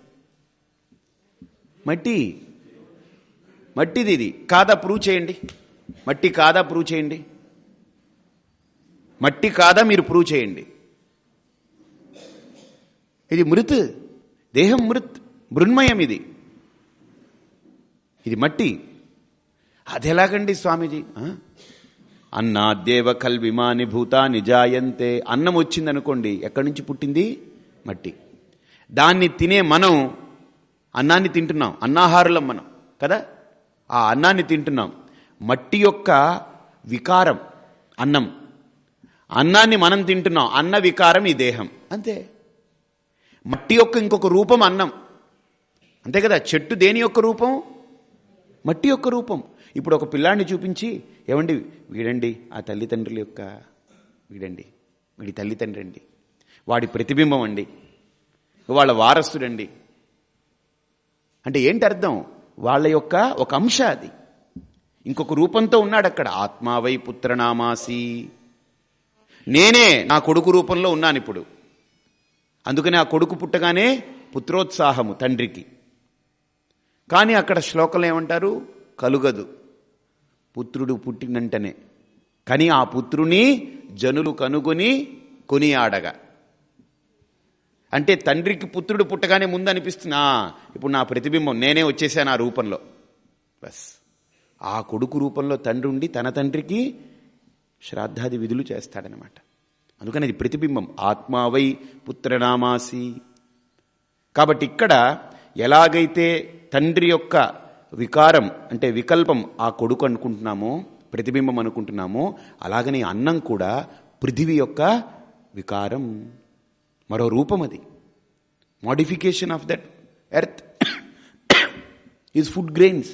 మట్టి. మట్టిది ఇది. కాదా ప్రూవ్ చేయండి. మట్టి కాదా ప్రూవ్ చేయండి? మట్టి కాదా మీరు ప్రూవ్ చేయండి? ఇది మృత్ దేహం మృత్ మృన్మయం ఇది. ఇది మట్టి. అది ఎలాగండి స్వామీజీ? ఆ? అన్నాద్దేవ కల్విమాని భూతా నిజాయంతే అన్నం వచ్చిందనుకోండి ఎక్కడి నుంచి పుట్టింది? మట్టి. దాన్ని తినే మనం అన్నాన్ని తింటున్నాం. అన్నాహారులం మనం కదా? ఆ అన్నాన్ని తింటున్నాం. మట్టి యొక్క వికారం అన్నం. అన్నాన్ని మనం తింటున్నాం. అన్న వికారం ఈ దేహం. అంతే. మట్టి యొక్క ఇంకొక రూపం అన్నం. అంతే కదా చెట్టు దేని యొక్క రూపం? మట్టి యొక్క రూపం. ఇప్పుడు ఒక పిల్లాడిని చూపించి ఏమండి వీడండి ఆ తల్లిదండ్రుల యొక్క వీడండి వీడి తల్లిదండ్రి అండి వాడి ప్రతిబింబం అండి. వాళ్ళ వారసుడండి. అంటే ఏంటి అర్థం? వాళ్ళ యొక్క ఒక అంశ అది. ఇంకొక రూపంతో ఉన్నాడు అక్కడ. ఆత్మావై పుత్రనామాసి. నేనే నా కొడుకు రూపంలో ఉన్నాను ఇప్పుడు. అందుకని ఆ కొడుకు పుట్టగానే పుత్రోత్సాహము తండ్రికి. కానీ అక్కడ శ్లోకలు ఏమంటారు? కలుగదు. పుత్రుడు పుట్టినంటనే. కానీ ఆ పుత్రుని జనులు కనుగొని కొనియాడగా. అంటే తండ్రికి పుత్రుడు పుట్టగానే ముందు అనిపిస్తున్నా ఇప్పుడు నా ప్రతిబింబం నేనే వచ్చేసాను ఆ రూపంలో. బస్. ఆ కొడుకు రూపంలో తండ్రి ఉండి తన తండ్రికి శ్రాద్ధాది విధులు చేస్తాడనమాట. అందుకని అది ప్రతిబింబం. ఆత్మావై పుత్రనామాసి. కాబట్టి ఇక్కడ ఎలాగైతే తండ్రి యొక్క వికారం అంటే వికల్పం ఆ కొడుకు అనుకుంటున్నామో ప్రతిబింబం అనుకుంటున్నామో అలాగనే అన్నం కూడా పృథివీ యొక్క వికారం. మరో రూపం అది. Modification of that earth is food grains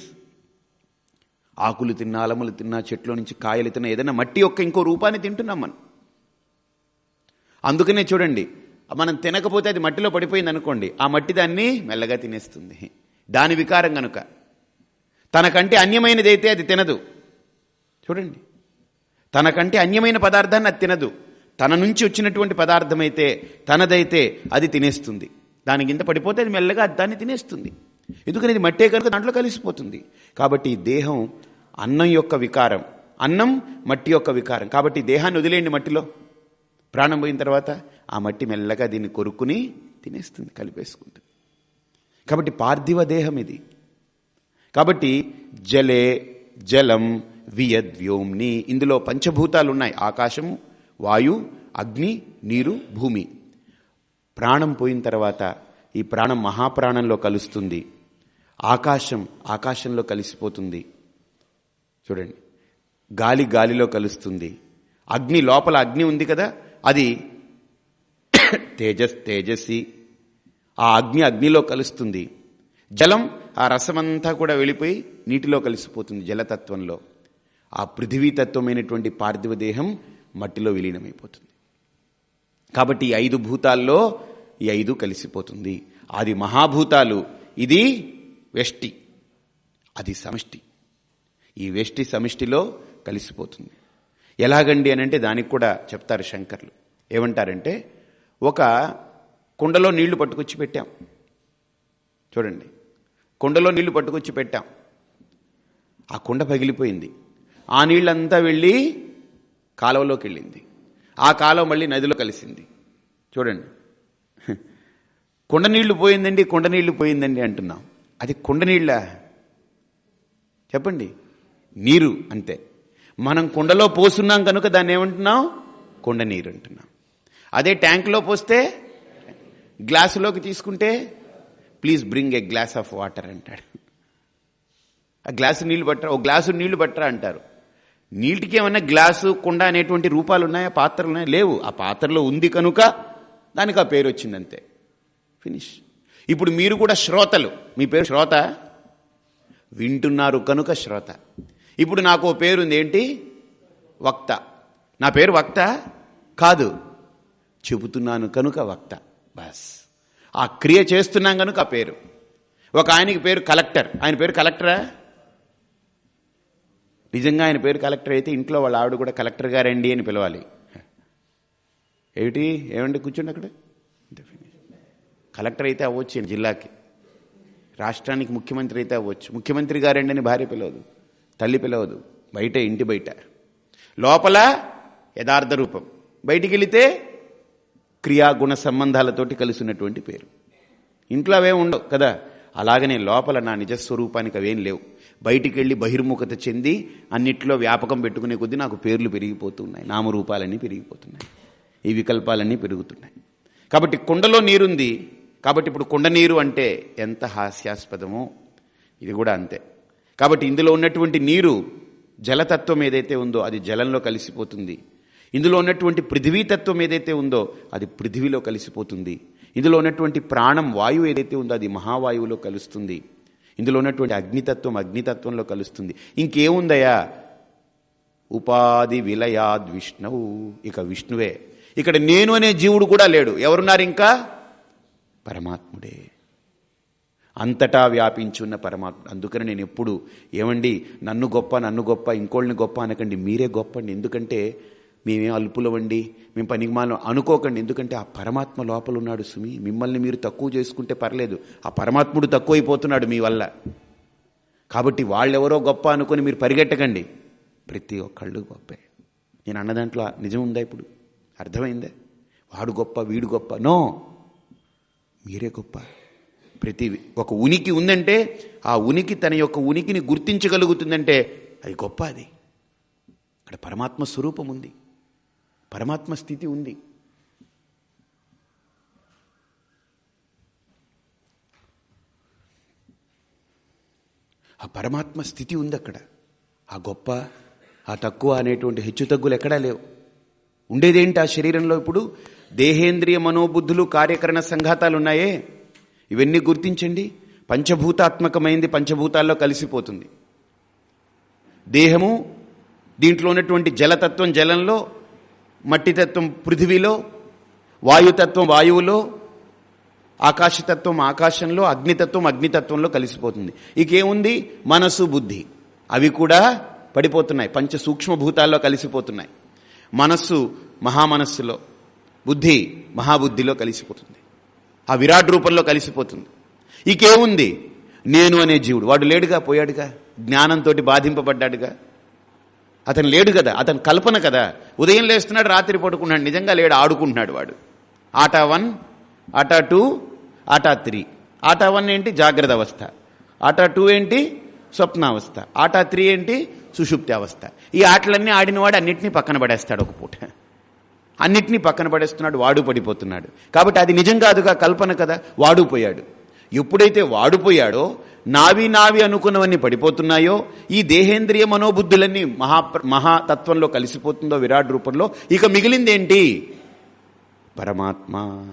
ఆకులు తిన్నా అలములు తిన్నా చెట్లో నుంచి కాయలు తిన్నా ఏదైనా మట్టి యొక్క ఇంకో రూపాన్ని తింటున్నాం మనం. అందుకనే చూడండి మనం తినకపోతే అది మట్టిలో పడిపోయింది అనుకోండి ఆ మట్టి దాన్ని మెల్లగా తినేస్తుంది. దాని వికారం కనుక తనకంటే అన్యమైనదైతే అది తినదు. చూడండి. తనకంటే అన్యమైన పదార్థాన్ని అది తినదు. తన నుంచి వచ్చినటువంటి పదార్థమైతే తనదైతే అది తినేస్తుంది. దానికి ఇంత పడిపోతే అది మెల్లగా దాన్ని తినేస్తుంది. ఎందుకని ఇది మట్టే కనుక దాంట్లో కలిసిపోతుంది. కాబట్టి ఈ దేహం అన్నం యొక్క వికారం. అన్నం మట్టి యొక్క వికారం. కాబట్టి దేహాన్ని వదిలేయండి మట్టిలో. ప్రాణం పోయిన తర్వాత ఆ మట్టి మెల్లగా దీన్ని కొరుక్కుని తినేస్తుంది కలిపేసుకుంటుంది. కాబట్టి పార్థివ దేహం ఇది. కాబట్టి జలే జలం వియద్వ్యోమ్ని ఇందులో పంచభూతాలు ఉన్నాయి ఆకాశము వాయు అగ్ని నీరు భూమి. ప్రాణం పోయిన తర్వాత ఈ ప్రాణం మహాప్రాణంలో కలుస్తుంది. ఆకాశం ఆకాశంలో కలిసిపోతుంది. చూడండి. గాలి గాలిలో కలుస్తుంది. అగ్ని లోపల అగ్ని ఉంది కదా అది తేజస్ తేజస్సి. ఆ అగ్ని అగ్నిలో కలుస్తుంది. జలం ఆ రసమంతా కూడా వెళ్ళిపోయి నీటిలో కలిసిపోతుంది జలతత్వంలో. ఆ పృథివీతత్వమైనటువంటి పార్థివ దేహం మట్టిలో విలీనమైపోతుంది. కాబట్టి ఈ ఐదు భూతాల్లో ఈ ఐదు కలిసిపోతుంది. అది మహాభూతాలు. ఇది వెష్టి. అది సమష్టి. ఈ వెష్టి సమిష్టిలో కలిసిపోతుంది. ఎలాగండి అని అంటే దానికి కూడా చెప్తారు శంకర్లు. ఏమంటారంటే ఒక కుండలో నీళ్ళు పట్టుకొచ్చి పెట్టాం. చూడండి. కుండలో నీళ్ళు పట్టుకొచ్చి పెట్టాం. ఆ కుండ పగిలిపోయింది. ఆ నీళ్ళంతా వెళ్ళి కాలువలోకి వెళ్ళింది. ఆ కాలువ మళ్ళీ నదిలో కలిసింది. చూడండి. కుండ నీళ్ళు పోయిందండి కుండ నీళ్ళు పోయిందండి అంటున్నాం. అది కుండ నీళ్ళ? చెప్పండి. నీరు అంతే. మనం కుండలో పోస్తున్నాం కనుక దాన్ని ఏమంటున్నాం కుండ నీరు అంటున్నాం. అదే ట్యాంక్లో పోస్తే గ్లాసులోకి తీసుకుంటే please bring a glass of water అంటాడు. ఆ గ్లాసు నీళ్ళు పట్టరా? ఓ గ్లాసు నీళ్ళు పట్టరా అంటారు. నీటికి ఏమన్నా గ్లాసు కుండ అనేటువంటి రూపాలు ఉన్నాయా పాత్రలు ఉన్నాయా లేవు. ఆ పాత్రలో ఉంది కనుక దానికి ఆ పేరు వచ్చిందంతే. ఫినిష్. ఇప్పుడు మీరు కూడా శ్రోతలు. మీ పేరు శ్రోత? వింటున్నారు కనుక శ్రోత. ఇప్పుడు నాకు ఓ ఏంటి? వక్త. నా పేరు వక్త కాదు. చెబుతున్నాను కనుక వక్త. బస్. ఆ క్రియ చేస్తున్నాం కనుక ఆ పేరు. ఒక ఆయనకి పేరు కలెక్టర్. ఆయన పేరు కలెక్టరా? నిజంగా ఆయన పేరు కలెక్టర్ అయితే ఇంట్లో వాళ్ళ ఆవిడ కూడా కలెక్టర్ గారండి అని పిలవాలి. ఏమిటి? ఏమండి? కూర్చోండి అక్కడ. కలెక్టర్ అయితే అవ్వచ్చు జిల్లాకి. రాష్ట్రానికి ముఖ్యమంత్రి అయితే అవ్వచ్చు. ముఖ్యమంత్రి గారండి అని భార్య పిలవదు. తల్లి పిలవదు. బయట ఇంటి బయట. లోపల యథార్థ రూపం. బయటికి వెళితే క్రియాగుణ సంబంధాలతోటి కలిసినటువంటి పేరు. ఇంట్లో అవే ఉండవు కదా? అలాగనే లోపల నా నిజస్వరూపానికి అవేం లేవు. బయటికి వెళ్ళి బహిర్ముఖత చెంది అన్నిట్లో వ్యాపకం పెట్టుకునే కొద్దీ నాకు పేర్లు పెరిగిపోతున్నాయి. నామరూపాలన్నీ పెరిగిపోతున్నాయి. ఈ వికల్పాలన్నీ పెరుగుతున్నాయి. కాబట్టి కుండలో నీరుంది. కాబట్టి ఇప్పుడు కుండ నీరు అంటే ఎంత హాస్యాస్పదమో. ఇది కూడా అంతే. కాబట్టి ఇందులో ఉన్నటువంటి నీరు జలతత్వం ఏదైతే ఉందో అది జలంలో కలిసిపోతుంది. ఇందులో ఉన్నటువంటి పృథివీతత్వం ఏదైతే ఉందో అది పృథివీలో కలిసిపోతుంది. ఇందులో ఉన్నటువంటి ప్రాణం వాయువు ఏదైతే ఉందో అది మహావాయువులో కలుస్తుంది. ఇందులో ఉన్నటువంటి అగ్నితత్వం అగ్నితత్వంలో కలుస్తుంది. ఇంకేముందయా ఉపాధి విలయాద్ విష్ణువు ఇక విష్ణువే. ఇక్కడ నేను అనే జీవుడు కూడా లేడు. ఎవరున్నారు ఇంకా? పరమాత్ముడే. అంతటా వ్యాపించున్న పరమాత్మ. అందుకని నేను ఎప్పుడు ఏమండి నన్ను గొప్ప నన్ను గొప్ప ఇంకోళ్ళని గొప్ప అనకండి మీరే గొప్ప అండి ఎందుకంటే మేమేం అల్పులవండి మేము పనికిమాలం అనుకోకండి. ఎందుకంటే ఆ పరమాత్మ లోపల ఉన్నాడు సుమి. మిమ్మల్ని మీరు తక్కువ చేసుకుంటే పర్లేదు. ఆ పరమాత్ముడు తక్కువ అయిపోతున్నాడు మీ వల్ల. కాబట్టి వాళ్ళెవరో గొప్ప అనుకుని మీరు పరిగెట్టకండి. ప్రతి ఒక్కళ్ళు గొప్పే. నేను అన్న దాంట్లో నిజం ఉందా ఇప్పుడు? అర్థమైందే? వాడు గొప్ప వీడు గొప్ప. నో! మీరే గొప్ప. ప్రతి ఒక ఉనికి ఉందంటే ఆ ఉనికి తన యొక్క ఉనికిని గుర్తించగలుగుతుందంటే అది గొప్ప అది. అక్కడ పరమాత్మ స్వరూపం ఉంది. పరమాత్మ స్థితి ఉంది. ఆ పరమాత్మ స్థితి ఉంది అక్కడ. ఆ గొప్ప ఆ తక్కువ అనేటువంటి హెచ్చు తగ్గులు ఎక్కడా లేవు. ఉండేదేంటి ఆ శరీరంలో ఇప్పుడు? దేహేంద్రియ మనోబుద్ధులు కార్యకరణ సంఘాతాలు ఉన్నాయే ఇవన్నీ గుర్తించండి. పంచభూతాత్మకమైంది పంచభూతాల్లో కలిసిపోతుంది. దేహము దీంట్లో ఉన్నటువంటి జలతత్వం జలంలో మట్టితత్వం పృథివీలో వాయుతత్వం వాయువులో ఆకాశతత్వం ఆకాశంలో అగ్నితత్వం అగ్నితత్వంలో కలిసిపోతుంది. ఇకేముంది? మనసు బుద్ధి. అవి కూడా పడిపోతున్నాయి. పంచ సూక్ష్మభూతాల్లో కలిసిపోతున్నాయి. మనస్సు మహామనస్సులో బుద్ధి మహాబుద్ధిలో కలిసిపోతుంది. ఆ విరాట్ రూపంలో కలిసిపోతుంది. ఇకేముంది? నేను అనే జీవుడు. వాడు లేడుగా? పోయాడుగా? జ్ఞానంతో బాధింపబడ్డాడుగా? అతను లేడు కదా? అతను కల్పన కదా? ఉదయం లేస్తున్నాడు రాత్రి పడుకున్నాడు. నిజంగా లేడు ఆడుకుంటున్నాడు వాడు. ఆటా వన్ ఆటా టూ ఆటా త్రీ. ఆటా వన్ ఏంటి? జాగ్రత్త అవస్థ. ఆటా టూ ఏంటి? స్వప్నావస్థ. ఆటా త్రీ ఏంటి? సుషుప్తి అవస్థ. ఈ ఆటలన్నీ ఆడినవాడు అన్నింటినీ పక్కన పడేస్తాడు ఒక పూట. అన్నిటినీ పక్కన పడేస్తున్నాడు వాడు పడిపోతున్నాడు. కాబట్టి అది నిజం కాదుగా కల్పన కదా వాడు పోయాడు. ఎప్పుడైతే వాడుపోయాడో నావి నావి అనుకున్నవన్నీ పడిపోతున్నాయో ఈ దేహేంద్రియ మనోబుద్ధులన్నీ మహా మహాతత్వంలో కలిసిపోతుందో విరాట్ రూపంలో ఇక మిగిలిందేంటి? పరమాత్మ.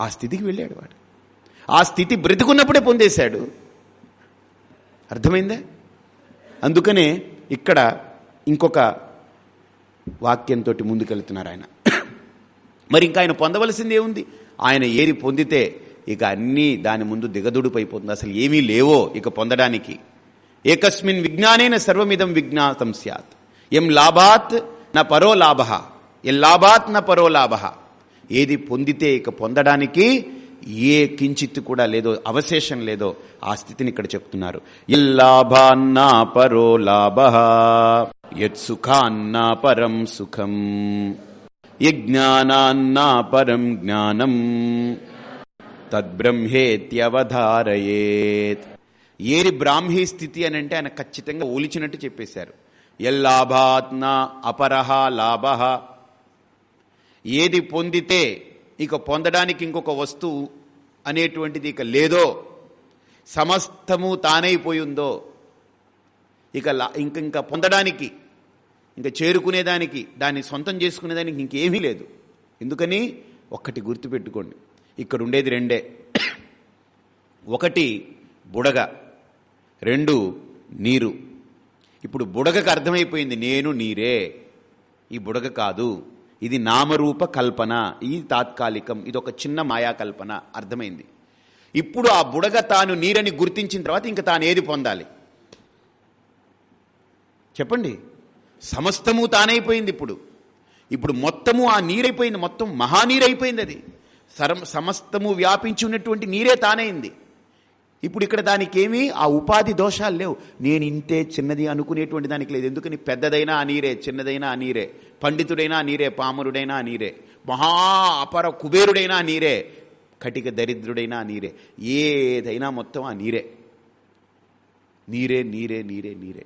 ఆ స్థితికి వెళ్ళాడు వాడు. ఆ స్థితి బ్రతికున్నప్పుడే పొందేశాడు. అర్థమైందా? అందుకనే ఇక్కడ ఇంకొక వాక్యంతో ముందుకెళ్తున్నారు ఆయన. మరి ఇంకా ఆయన పొందవలసింది ఏముంది? ఆయన ఏది పొందితే ఇక అన్నీ దాని ముందు దిగదుడుపైపోతుంది అసలు ఏమీ లేవో ఇక పొందడానికి. ఏకస్మిన్ విజ్ఞానేన సర్వమిదం విజ్ఞాతం సత్ ఎం లాభాత్ నా పరో లాభ. ఎం లాభాత్ నా పరో లాభ. ఏది పొందితే ఇక పొందడానికి ఏ కించిత్ కూడా లేదో అవశేషం లేదో ఆ స్థితిని ఇక్కడ చెప్తున్నారు. ఎల్లాభాన్నా పరో లాభ. యత్సుఖాన్నా పరం సుఖం యజ్ఞానాన్నాపరం జ్ఞానం తద్బ్రహ్మేత్యవధారయేత్. ఏరి బ్రాహ్మీ స్థితి అని అంటే ఆయన ఖచ్చితంగా ఓలిచినట్టు చెప్పేశారు. ఎల్లాభాత్న అపరహ లాభ. ఏది పొందితే ఇక పొందడానికి ఇంకొక వస్తువు అనేటువంటిది ఇక లేదో సమస్తము తానైపోయిందో ఇక లా- ఇంక ఇంకా పొందడానికి ఇంకా చేరుకునేదానికి దాన్ని సొంతం చేసుకునేదానికి ఇంకేమీ లేదు. ఎందుకని? ఒక్కటి గుర్తుపెట్టుకోండి. ఇక్కడ ఉండేది రెండే. ఒకటి బుడగ రెండు నీరు. ఇప్పుడు బుడగకు అర్థమైపోయింది నేను నీరే. ఈ బుడగ కాదు. ఇది నామరూప కల్పన. ఇది తాత్కాలికం. ఇది ఒక చిన్న మాయా కల్పన అర్థమైంది. ఇప్పుడు ఆ బుడగ తాను నీరని గుర్తించిన తర్వాత ఇంకా తాను ఏది పొందాలి. చెప్పండి. సమస్తము తానైపోయింది ఇప్పుడు. ఇప్పుడు మొత్తము ఆ నీరైపోయింది మొత్తం మహానీరైపోయింది అది. సరం సమస్తము వ్యాపించి ఉన్నటువంటి నీరే తానైంది. ఇప్పుడు ఇక్కడ దానికేమీ ఆ ఉపాధి దోషాలు లేవు. నేను ఇంతే చిన్నది అనుకునేటువంటి దానికి లేదు. ఎందుకని? పెద్దదైనా ఆ నీరే చిన్నదైనా ఆ నీరే. పండితుడైనా ఆ నీరే పామరుడైనా ఆ నీరే. మహా అపర కుబేరుడైనా ఆ నీరే. కటిక దరిద్రుడైనా ఆ నీరే. ఏదైనా మొత్తం ఆ నీరే. నీరే నీరే నీరే నీరే.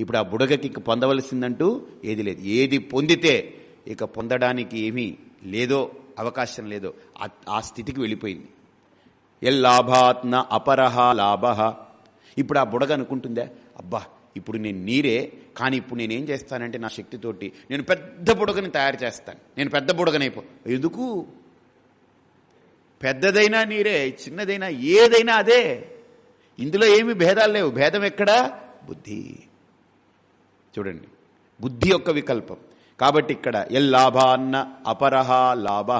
ఇప్పుడు ఆ బుడగకి ఇక పొందవలసిందంటూ ఏది లేదు. ఏది పొందితే ఇక పొందడానికి ఏమీ లేదో అవకాశం లేదో ఆ- స్థితికి వెళ్ళిపోయింది. ఎల్లాభాత్న అపరహ లాభ. ఇప్పుడు ఆ బుడగ అనుకుంటుందే? అబ్బా ఇప్పుడు నేను నీరే కానీ ఇప్పుడు నేనేం చేస్తానంటే నా శక్తితోటి నేను పెద్ద బుడగని తయారు చేస్తాను. నేను పెద్ద బుడగనైపో ఎందుకు? పెద్దదైనా నీరే చిన్నదైనా ఏదైనా అదే. ఇందులో ఏమి భేదాలు లేవు. భేదం ఎక్కడా? బుద్ధి. చూడండి. బుద్ధి యొక్క వికల్పం. కాబట్టి ఇక్కడ ఎల్లాభాన్న అపరహ లాభ.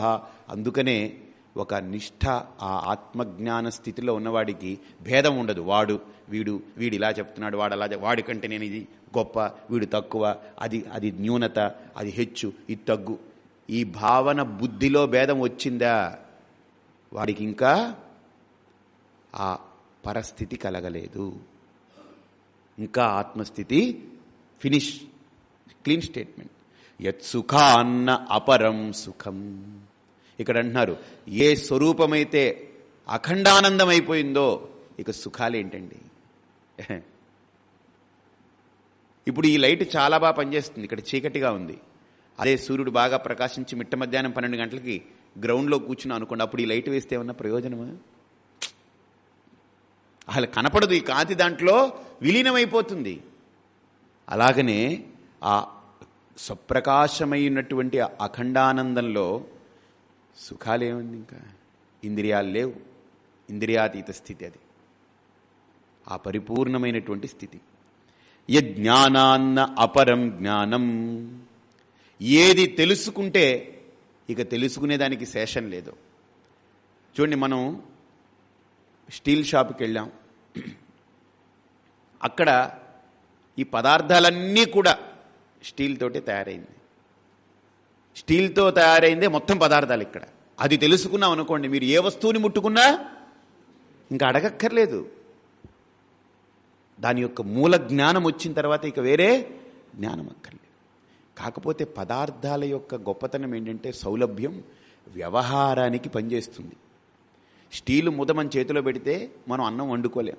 అందుకనే ఒక నిష్ఠ ఆ ఆత్మజ్ఞాన స్థితిలో ఉన్నవాడికి భేదం ఉండదు. వాడు వీడు వీడు ఇలా చెప్తున్నాడు వాడు అలా వాడికంటే నేను ఇది గొప్ప వీడు తక్కువ అది అది న్యూనత అది హెచ్చు ఇది తగ్గు. ఈ భావన బుద్ధిలో భేదం వచ్చిందా? వాడికి ఇంకా ఆ పరస్థితి కలగలేదు. ఇంకా ఆత్మస్థితి ఫినిష్ క్లీన్ స్టేట్మెంట్. యత్ సుఖాన్న అపరం సుఖం. ఇక్కడ అంటున్నారు ఏ స్వరూపమైతే అఖండానందం అయిపోయిందో ఇక సుఖాలేంటండి ఇప్పుడు ఈ లైట్ చాలా బాగా పనిచేస్తుంది ఇక్కడ చీకటిగా ఉంది. అదే సూర్యుడు బాగా ప్రకాశించి మిట్ట మధ్యాహ్నం పన్నెండు గంటలకి గ్రౌండ్లో కూర్చుని అనుకోండి అప్పుడు ఈ లైట్ వేస్తే ఏమన్నా ప్రయోజనమా? అసలు కనపడదు ఈ కాంతి దాంట్లో విలీనమైపోతుంది. అలాగనే ఆ స్వప్రకాశమైనటువంటి అఖండానందంలో సుఖాలేముంది ఇంకా ఇంద్రియాలు లేవు. ఇంద్రియాతీత స్థితి అది. ఆ పరిపూర్ణమైనటువంటి స్థితి. యజ్ఞానాన్న అపరం జ్ఞానం. ఏది తెలుసుకుంటే ఇక తెలుసుకునేదానికి శేషం లేదు. చూడండి మనం స్టీల్ షాప్కి వెళ్ళాం. అక్కడ ఈ పదార్థాలన్నీ కూడా స్టీల్ తయారైంది. స్టీల్తో తయారైందే మొత్తం పదార్థాలు ఇక్కడ. అది తెలుసుకున్నాం అనుకోండి మీరు ఏ వస్తువుని ముట్టుకున్నా ఇంకా అడగక్కర్లేదు. దాని యొక్క మూల జ్ఞానం వచ్చిన తర్వాత ఇక వేరే జ్ఞానం అక్కర్లేదు. కాకపోతే పదార్థాల యొక్క గొప్పతనం ఏంటంటే సౌలభ్యం వ్యవహారానికి పనిచేస్తుంది. స్టీలు మూత మన చేతిలో పెడితే మనం అన్నం వండుకోలేం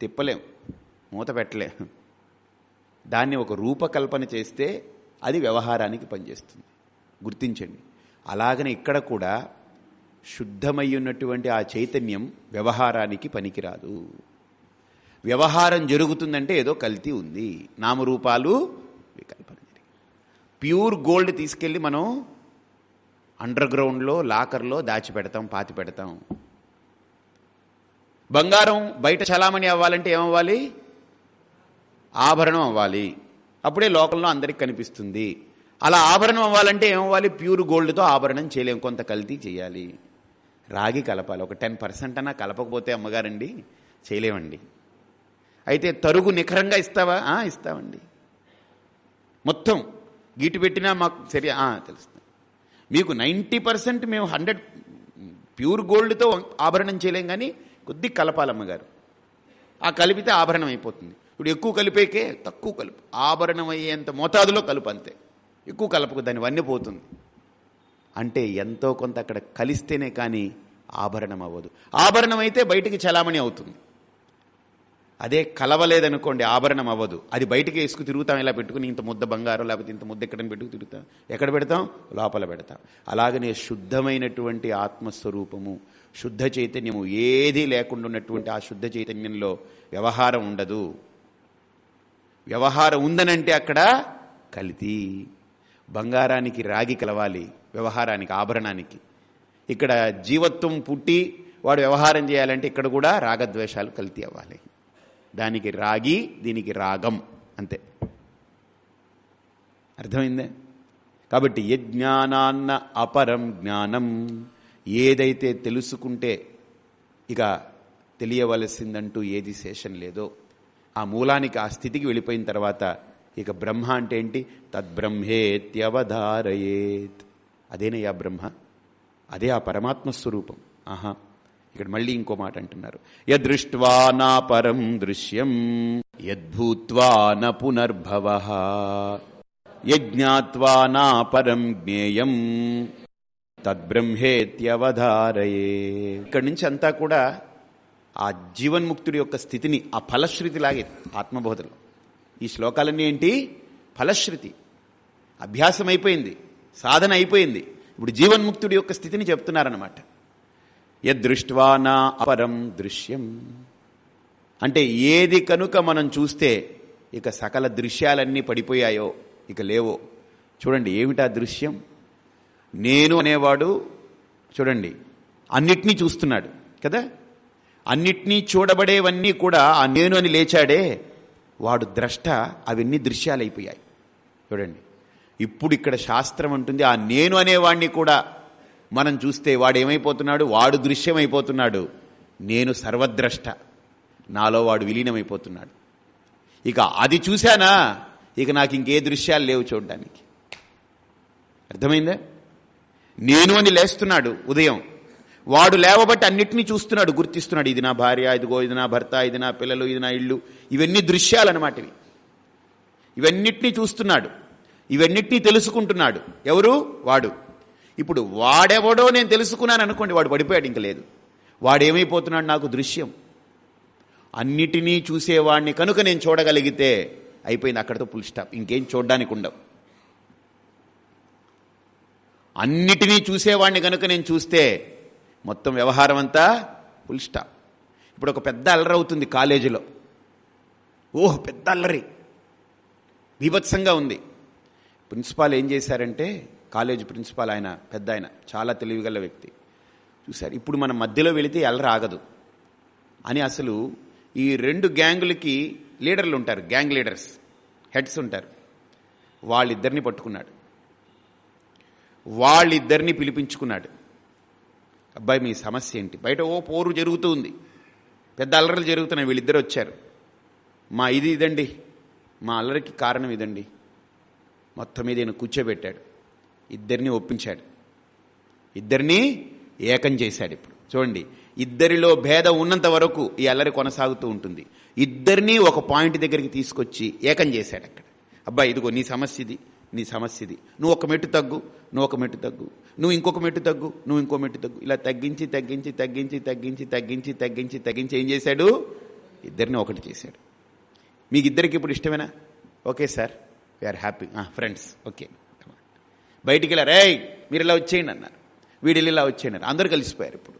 తిప్పలేం మూత పెట్టలేం. దాన్ని ఒక రూపకల్పన చేస్తే అది వ్యవహారానికి పనిచేస్తుంది. గుర్తించండి. అలాగనే ఇక్కడ కూడా శుద్ధమై ఉన్నటువంటి ఆ చైతన్యం వ్యవహారానికి పనికిరాదు. వ్యవహారం జరుగుతుందంటే ఏదో కల్తీ ఉంది. నామరూపాలు వికల్పన ప్యూర్ గోల్డ్ తీసుకెళ్ళి మనం అండర్ గ్రౌండ్లో లాకర్లో దాచి పెడతాం పాతి పెడతాం. బంగారం బయట చలామణి అవ్వాలంటే ఏమవ్వాలి? ఆభరణం అవ్వాలి. అప్పుడే లోకంలో అందరికి కనిపిస్తుంది. అలా ఆభరణం అవ్వాలంటే ఏమవ్వాలి? ప్యూర్ గోల్డ్తో ఆభరణం చేయలేం. కొంత కల్తీ చేయాలి. రాగి కలపాలి. ఒక టెన్ పర్సెంట్ అన్నా కలపకపోతే అమ్మగారండి చేయలేమండి. అయితే తరుగు నిఖరంగా ఇస్తావా? ఇస్తామండి. మొత్తం గీటు పెట్టినా మాకు సరి ఆ, తెలుస్తుంది. మీకు నైంటీ పర్సెంట్ మేము హండ్రెడ్ ప్యూర్ గోల్డ్తో ఆభరణం చేయలేం కానీ కొద్ది కలపాలమ్మగారు. ఆ కలిపితే ఆభరణం అయిపోతుంది. ఇప్పుడు ఎక్కువ కలిపేకే? తక్కువ కలుపు. ఆభరణం అయ్యేంత మోతాదులో కలుపు అంతే. ఎక్కువ కలపకు దాని వన్నీ పోతుంది. అంటే ఎంతో కొంత అక్కడ కలిస్తేనే కానీ ఆభరణం అవ్వదు. ఆభరణం అయితే బయటికి చలామణి అవుతుంది. అదే కలవలేదనుకోండి ఆభరణం అవ్వదు. అది బయటికి వేసుకు తిరుగుతాం ఇలా పెట్టుకుని ఇంత ముద్ద బంగారం లేకపోతే ఇంత ముద్ద ఎక్కడ పెట్టుకు తిరుగుతాం. ఎక్కడ పెడతాం? లోపల పెడతాం. అలాగనే శుద్ధమైనటువంటి ఆత్మస్వరూపము శుద్ధ చైతన్యము ఏదీ లేకుండా ఉన్నటువంటి ఆ శుద్ధ చైతన్యంలో వ్యవహారం ఉండదు. వ్యవహారం ఉందనంటే అక్కడ కలితి. బంగారానికి రాగి కలవాలి వ్యవహారానికి ఆభరణానికి. ఇక్కడ జీవత్వం పుట్టి వాడు వ్యవహారం చేయాలంటే ఇక్కడ కూడా రాగద్వేషాలు కలితీ అవ్వాలి. దానికి రాగి దీనికి రాగం అంతే. అర్థమైందే? కాబట్టి యజ్ఞానాన్న అపరం జ్ఞానం. ఏదైతే తెలుసుకుంటే ఇక తెలియవలసిందంటూ ఏది శేషం లేదో ఆ మూలానికి ఆ స్థితికి వెళ్ళిపోయిన తర్వాత ఇక బ్రహ్మ అంటే ఏంటి? తద్బ్రహ్మేత్యవధారయేత్. అదేనయ్యా బ్రహ్మ? అదే ఆ పరమాత్మ స్వరూపం ఆహా. ఇక్కడ మళ్ళీ ఇంకో మాట అంటున్నారు. యదృష్ట్వా నా పరం దృశ్యం యద్భూత్వా న పునర్భవ యజ్ఞాత్వా నా పరం జ్ఞేయం తద్బ్రహ్మేత్యవధారయే ఇక్కడి నుంచి అంతా కూడా ఆ జీవన్ముక్తుడి యొక్క స్థితిని ఆ ఫలశ్రుతి లాగే ఆత్మబోధలు ఈ శ్లోకాలన్నీ ఏంటి? ఫలశ్రుతి. అభ్యాసం అయిపోయింది సాధన అయిపోయింది. ఇప్పుడు జీవన్ముక్తుడి యొక్క స్థితిని చెప్తున్నారనమాట యదృష్ట్వా నా అపరం దృశ్యం. అంటే ఏది కనుక మనం చూస్తే ఇక సకల దృశ్యాలన్నీ పడిపోయాయో ఇక లేవో. చూడండి ఏమిటా దృశ్యం? నేను అనేవాడు చూడండి అన్నిటినీ చూస్తున్నాడు కదా? అన్నిటినీ చూడబడేవన్నీ కూడా ఆ నేను అని లేచాడే. వాడు ద్రష్ట అవన్నీ దృశ్యాలైపోయాయి. చూడండి. ఇప్పుడు ఇక్కడ శాస్త్రం అంటుంది ఆ నేను అనేవాడిని కూడా. మనం చూస్తే వాడు ఏమైపోతున్నాడు వాడు దృశ్యమైపోతున్నాడు. నేను సర్వద్రష్ట. నాలో వాడు విలీనమైపోతున్నాడు. ఇక అది చూశానా? ఇక నాకు ఇంకే దృశ్యాలు లేవు చూడడానికి. అర్థమైందా? నేను అని లేస్తున్నాడు ఉదయం. వాడు లేవబట్టి అన్నిటినీ చూస్తున్నాడు గుర్తిస్తున్నాడు. ఇది నా భార్య ఇదిగో ఇది నా భర్త ఇది నా పిల్లలు ఇది నా ఇల్లు. ఇవన్నీ దృశ్యాలన్నమాట ఇవి ఇవన్నిటినీ చూస్తున్నాడు. ఇవన్నిటినీ తెలుసుకుంటున్నాడు. ఎవరు? వాడు. ఇప్పుడు వాడెవడో నేను తెలుసుకున్నాను అనుకోండి వాడు పడిపోయాడు ఇంక లేదు. వాడేమైపోతున్నాడు నాకు దృశ్యం. అన్నిటినీ చూసేవాడిని కనుక నేను చూడగలిగితే అయిపోయింది అక్కడితో ఫుల్ స్టాప్ ఇంకేం చూడడానికి ఉండవు. అన్నిటినీ చూసేవాడిని కనుక నేను చూస్తే మొత్తం వ్యవహారం అంతా ఫుల్ స్టాప్ ఇప్పుడు ఒక పెద్ద అల్లరి అవుతుంది కాలేజీలో. ఓహ్ పెద్ద అల్లరి. బీభత్సంగా ఉంది. ప్రిన్సిపాల్ ఏం చేశారంటే కాలేజ్ ప్రిన్సిపాల్ ఆయన పెద్ద ఆయన చాలా తెలివిగల వ్యక్తి. చూశారు ఇప్పుడు మన మధ్యలో వెళితే అల్లరి ఆగదు. అని అసలు ఈ రెండు గ్యాంగులకి లీడర్లు ఉంటారు గ్యాంగ్ లీడర్స్ హెడ్స్ ఉంటారు. వాళ్ళిద్దరిని పట్టుకున్నాడు. వాళ్ళిద్దరిని పిలిపించుకున్నాడు. అబ్బాయి మీ సమస్య ఏంటి? బయట ఓ పోరు జరుగుతూ ఉంది పెద్ద అల్లరలు జరుగుతున్నాయి. వీళ్ళిద్దరు వచ్చారు. మా ఇది ఇదండి. మా అల్లరికి కారణం ఇదండి. మొత్తం మీద ఈయన కూర్చోబెట్టాడు. ఇద్దరిని ఒప్పించాడు. ఇద్దరిని ఏకం చేశాడు ఇప్పుడు. చూడండి ఇద్దరిలో భేదం ఉన్నంత వరకు ఈ అల్లరి కొనసాగుతూ ఉంటుంది. ఇద్దరినీ ఒక పాయింట్ దగ్గరికి తీసుకొచ్చి ఏకం చేశాడు అక్కడ. అబ్బాయి ఇదిగో నీ సమస్య ఇది. నీ సమస్య ఇది నువ్వు ఒక మెట్టు తగ్గు నువ్వు ఒక మెట్టు తగ్గు. నువ్వు ఇంకొక మెట్టు తగ్గు నువ్వు ఇంకో మెట్టు తగ్గు. ఇలా తగ్గించి తగ్గించి తగ్గించి తగ్గించి తగ్గించి తగ్గించి తగ్గించి ఏం చేశాడు? ఇద్దరిని ఒకటి చేశాడు. మీకు ఇద్దరికి ఇప్పుడు ఇష్టమేనా? Okay sir we are happy friends okay. బయటికి వెళ్ళారు మీరు ఇలా వచ్చేయండి అన్నారు. వీడిల్లు ఇలా వచ్చేయండి అన్నారు అందరూ కలిసిపోయారు ఇప్పుడు.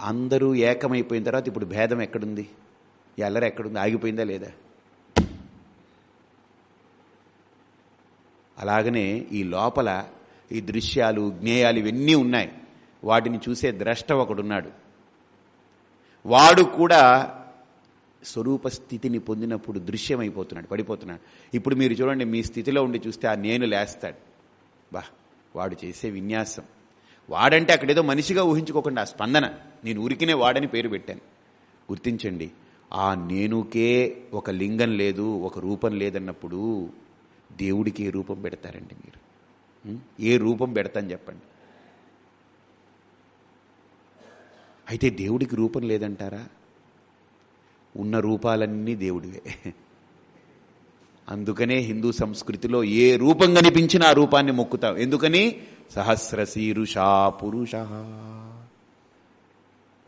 అందరూ ఏకమైపోయిన తర్వాత ఇప్పుడు భేదం ఎక్కడుంది? ఎల్లర ఎక్కడుంది? ఆగిపోయిందా లేదా? అలాగనే ఈ లోపల ఈ దృశ్యాలు జ్ఞేయాలు ఇవన్నీ ఉన్నాయి. వాటిని చూసే ద్రష్ట ఒకడున్నాడు. వాడు కూడా స్వరూప స్థితిని పొందినప్పుడు దృశ్యమైపోతున్నాడు పడిపోతున్నాడు. ఇప్పుడు మీరు చూడండి మీ స్థితిలో ఉండి చూస్తే ఆ నేను లేస్తాడు. బా వాడు చేసే విన్యాసం. వాడంటే అక్కడేదో మనిషిగా ఊహించుకోకుండా ఆ స్పందన. నేను ఊరికినే వాడని పేరు పెట్టాను. గుర్తించండి ఆ నేనుకే ఒక లింగం లేదు ఒక రూపం లేదన్నప్పుడు దేవుడికి ఏ రూపం పెడతారండి మీరు? ఏ రూపం పెడతాను చెప్పండి. అయితే దేవుడికి రూపం లేదంటారా? ఉన్న రూపాలన్నీ దేవుడివే. అందుకనే హిందూ సంస్కృతిలో ఏ రూపం కనిపించినా ఆ రూపాన్ని మొక్కుతాం. ఎందుకని? సహస్రశీరుషా పురుష.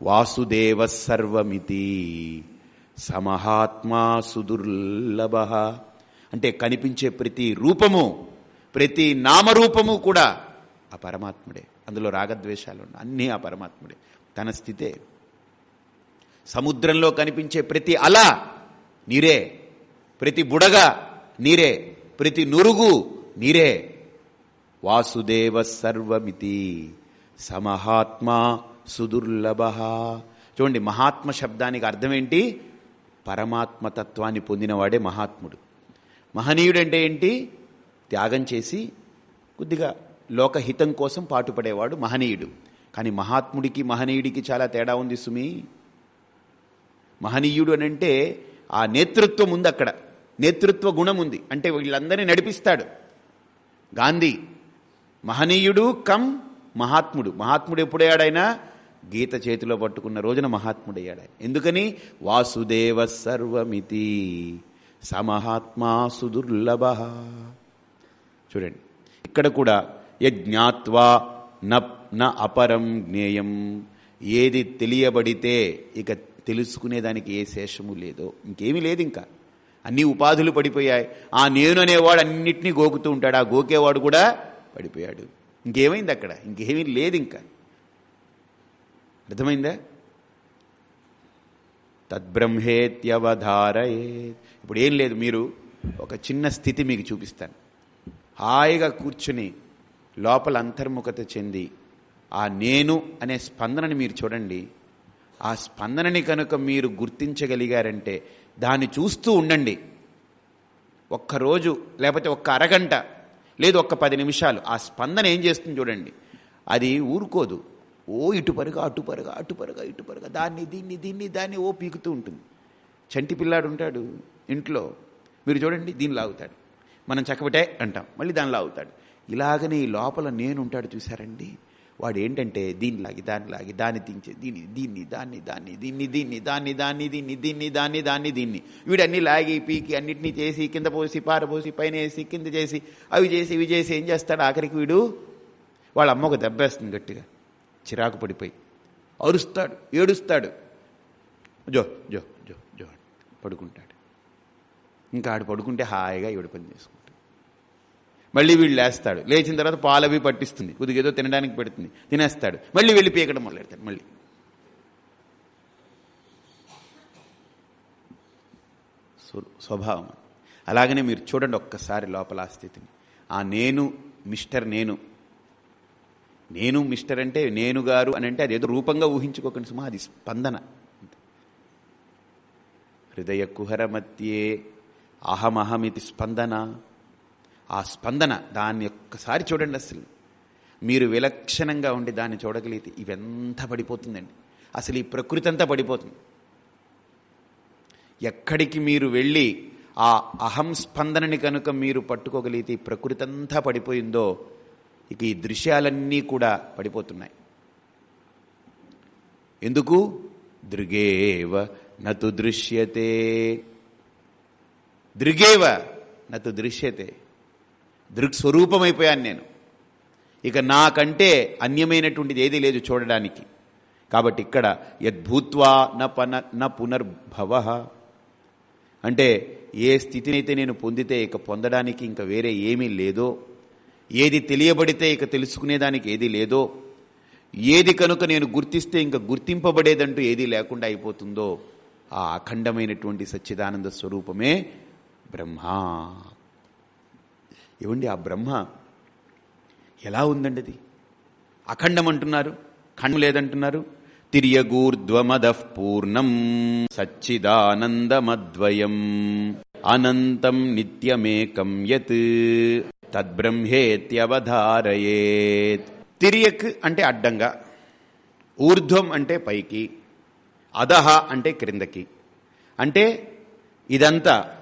వాసుదేవ సర్వమితి సమహాత్మా సుదుర్లభ. అంటే కనిపించే ప్రతి రూపము ప్రతి నామరూపము కూడా ఆ పరమాత్ముడే. అందులో రాగద్వేషాలు ఉన్నాయి అన్నీ ఆ పరమాత్ముడే. తన స్థితే. సముద్రంలో కనిపించే ప్రతి అల నీరే. ప్రతి బుడగ నీరే. ప్రతి నురుగు నీరే. వాసుదేవ సర్వమితి సమహాత్మా సుదుర్లభ. చూడండి మహాత్మ శబ్దానికి అర్థం ఏంటి పరమాత్మ తత్వాన్ని పొందినవాడే మహాత్ముడు. మహనీయుడంటే ఏంటి? త్యాగం చేసి కొద్దిగా లోకహితం కోసం పాటుపడేవాడు మహనీయుడు. కానీ మహాత్ముడికి మహనీయుడికి చాలా తేడా ఉంది సుమి. మహనీయుడు అని అంటే ఆ నేతృత్వం ఉంది అక్కడ. నేతృత్వ గుణం ఉంది. అంటే వీళ్ళందరినీ నడిపిస్తాడు. గాంధీ మహనీయుడు కమ్ మహాత్ముడు. మహాత్ముడు ఎప్పుడయ్యాడైనా? గీత చేతిలో పట్టుకున్న రోజున మహాత్ముడయ్యాడు. ఎందుకని? వాసుదేవ సర్వమితి. సమహాత్మా సుదుర్లభ. చూడండి ఇక్కడ కూడా యజ్ఞాత్వా న న అపరం జ్ఞేయం. ఏది తెలియబడితే ఇక తెలుసుకునేదానికి ఏ శేషము లేదో ఇంకేమీ లేదు ఇంకా. అన్ని ఉపాధులు పడిపోయాయి. ఆ నేను అనేవాడు అన్నిటినీ గోకుతూ ఉంటాడు. ఆ గోకేవాడు కూడా పడిపోయాడు. ఇంకేమైంది అక్కడ? ఇంకేమీ లేదు ఇంకా. అర్థమైందా? తద్బ్రహ్మేత్యవధారయేత్. ఇప్పుడు ఏం లేదు మీరు ఒక చిన్న స్థితి మీకు చూపిస్తాను. హాయిగా కూర్చుని లోపల అంతర్ముఖత చెంది ఆ నేను అనే స్పందనని మీరు చూడండి. ఆ స్పందనని కనుక మీరు గుర్తించగలిగారంటే దాన్ని చూస్తూ ఉండండి. ఒక్కరోజు లేకపోతే ఒక్క అరగంట లేదు ఒక్క పది నిమిషాలు ఆ స్పందన ఏం చేస్తుంది చూడండి. అది ఊరుకోదు. ఓ ఇటుపరుగా అటుపరుగా అటుపరుగా ఇటుపరుగా దాన్ని దీన్ని దీన్ని దాన్ని ఓ పీకుతూ ఉంటుంది. చంటి పిల్లాడు ఉంటాడు ఇంట్లో. మీరు చూడండి దీన్ని లాగుతాడు. మనం చక్కబట్టే అంటాం మళ్ళీ దాన్ని లాగుతాడు. ఇలాగనే ఈ లోపల నేను ఉంటాడు చూసారండి వాడు ఏంటంటే దీన్ని లాగి దాన్ని లాగి దాన్ని దించే దీన్ని దీన్ని దాన్ని దాన్ని దీన్ని దీన్ని దాన్ని దాన్ని దీన్ని దీన్ని దాన్ని దాన్ని దీన్ని. వీడన్ని లాగి పీకి అన్నిటినీ చేసి కింద పోసి పారపోసి పైన వేసి కింద చేసి అవి చేసి ఇవి చేసి ఏం చేస్తాడు ఆఖరికి వీడు? వాళ్ళ అమ్మ ఒక దెబ్బేస్తుంది గట్టిగా. చిరాకు పడిపోయి. అరుస్తాడు ఏడుస్తాడు. జో జో. పడుకుంటాడు. ఇంకా ఆడు పడుకుంటే హాయిగా ఈవిడ పని చేసుకుంటాడు. మళ్ళీ వీళ్ళు లేస్తాడు. లేచిన తర్వాత పాలవి పట్టిస్తుంది. కొద్దిగా ఏదో తినడానికి పెడుతుంది. తినేస్తాడు. మళ్ళీ వెళ్ళి పీకడం మొదలెడతాడు. మళ్ళీ. స్వభావం అలాగనే మీరు చూడండి ఒక్కసారి లోపల ఆ స్థితిని. ఆ నేను మిస్టర్ నేను. నేను మిస్టర్ అంటే నేను గారు అని అంటే అదేదో రూపంగా ఊహించుకోకండి సుమా అది స్పందన. హృదయ కుహర మధ్యే అహమహమితి స్పందన. ఆ స్పందన దాన్ని ఒక్కసారి చూడండి అసలు. మీరు విలక్షణంగా ఉండి దాన్ని చూడగలిగితే ఇవెంత పడిపోతుందండి. అసలు ఈ ప్రకృతి అంతా పడిపోతుంది. ఎక్కడికి మీరు వెళ్ళి ఆ అహం స్పందనని కనుక మీరు పట్టుకోగలిగితే ఈ ప్రకృతి అంతా పడిపోయిందో ఇక ఈ దృశ్యాలన్నీ కూడా పడిపోతున్నాయి. ఎందుకు? దృగేవ నతు దృశ్యతే. దృగేవ నతు దృశ్యతే. దృక్స్వరూపమైపోయాను నేను. ఇక నాకంటే అన్యమైనటువంటిది ఏదీ లేదు చూడడానికి. కాబట్టి ఇక్కడ యద్భూత్వా న పన న పునర్భవ. అంటే ఏ స్థితినైతే నేను పొందితే ఇక పొందడానికి ఇంకా వేరే ఏమీ లేదో ఏది తెలియబడితే ఇక తెలుసుకునేదానికి ఏది లేదో ఏది కనుక నేను గుర్తిస్తే ఇంకా గుర్తింపబడేదంటూ ఏది లేకుండా అయిపోతుందో ఆ అఖండమైనటువంటి సచ్చిదానంద స్వరూపమే బ్రహ్మ. ఏమండి ఆ బ్రహ్మ ఎలా ఉందండి అది అఖండం అంటున్నారు ఖండం లేదంటున్నారు. తిరియగూర్ధ్వమద పూర్ణం సచ్చిదానందమద్వయం అనంతం నిత్యమేకం యత్ తద్బ్రహ్మేత్యవధారయేత్. తిరియక్ అంటే అడ్డంగా ఊర్ధ్వం అంటే పైకి అధహ అంటే క్రిందకి. అంటే ఇదంతా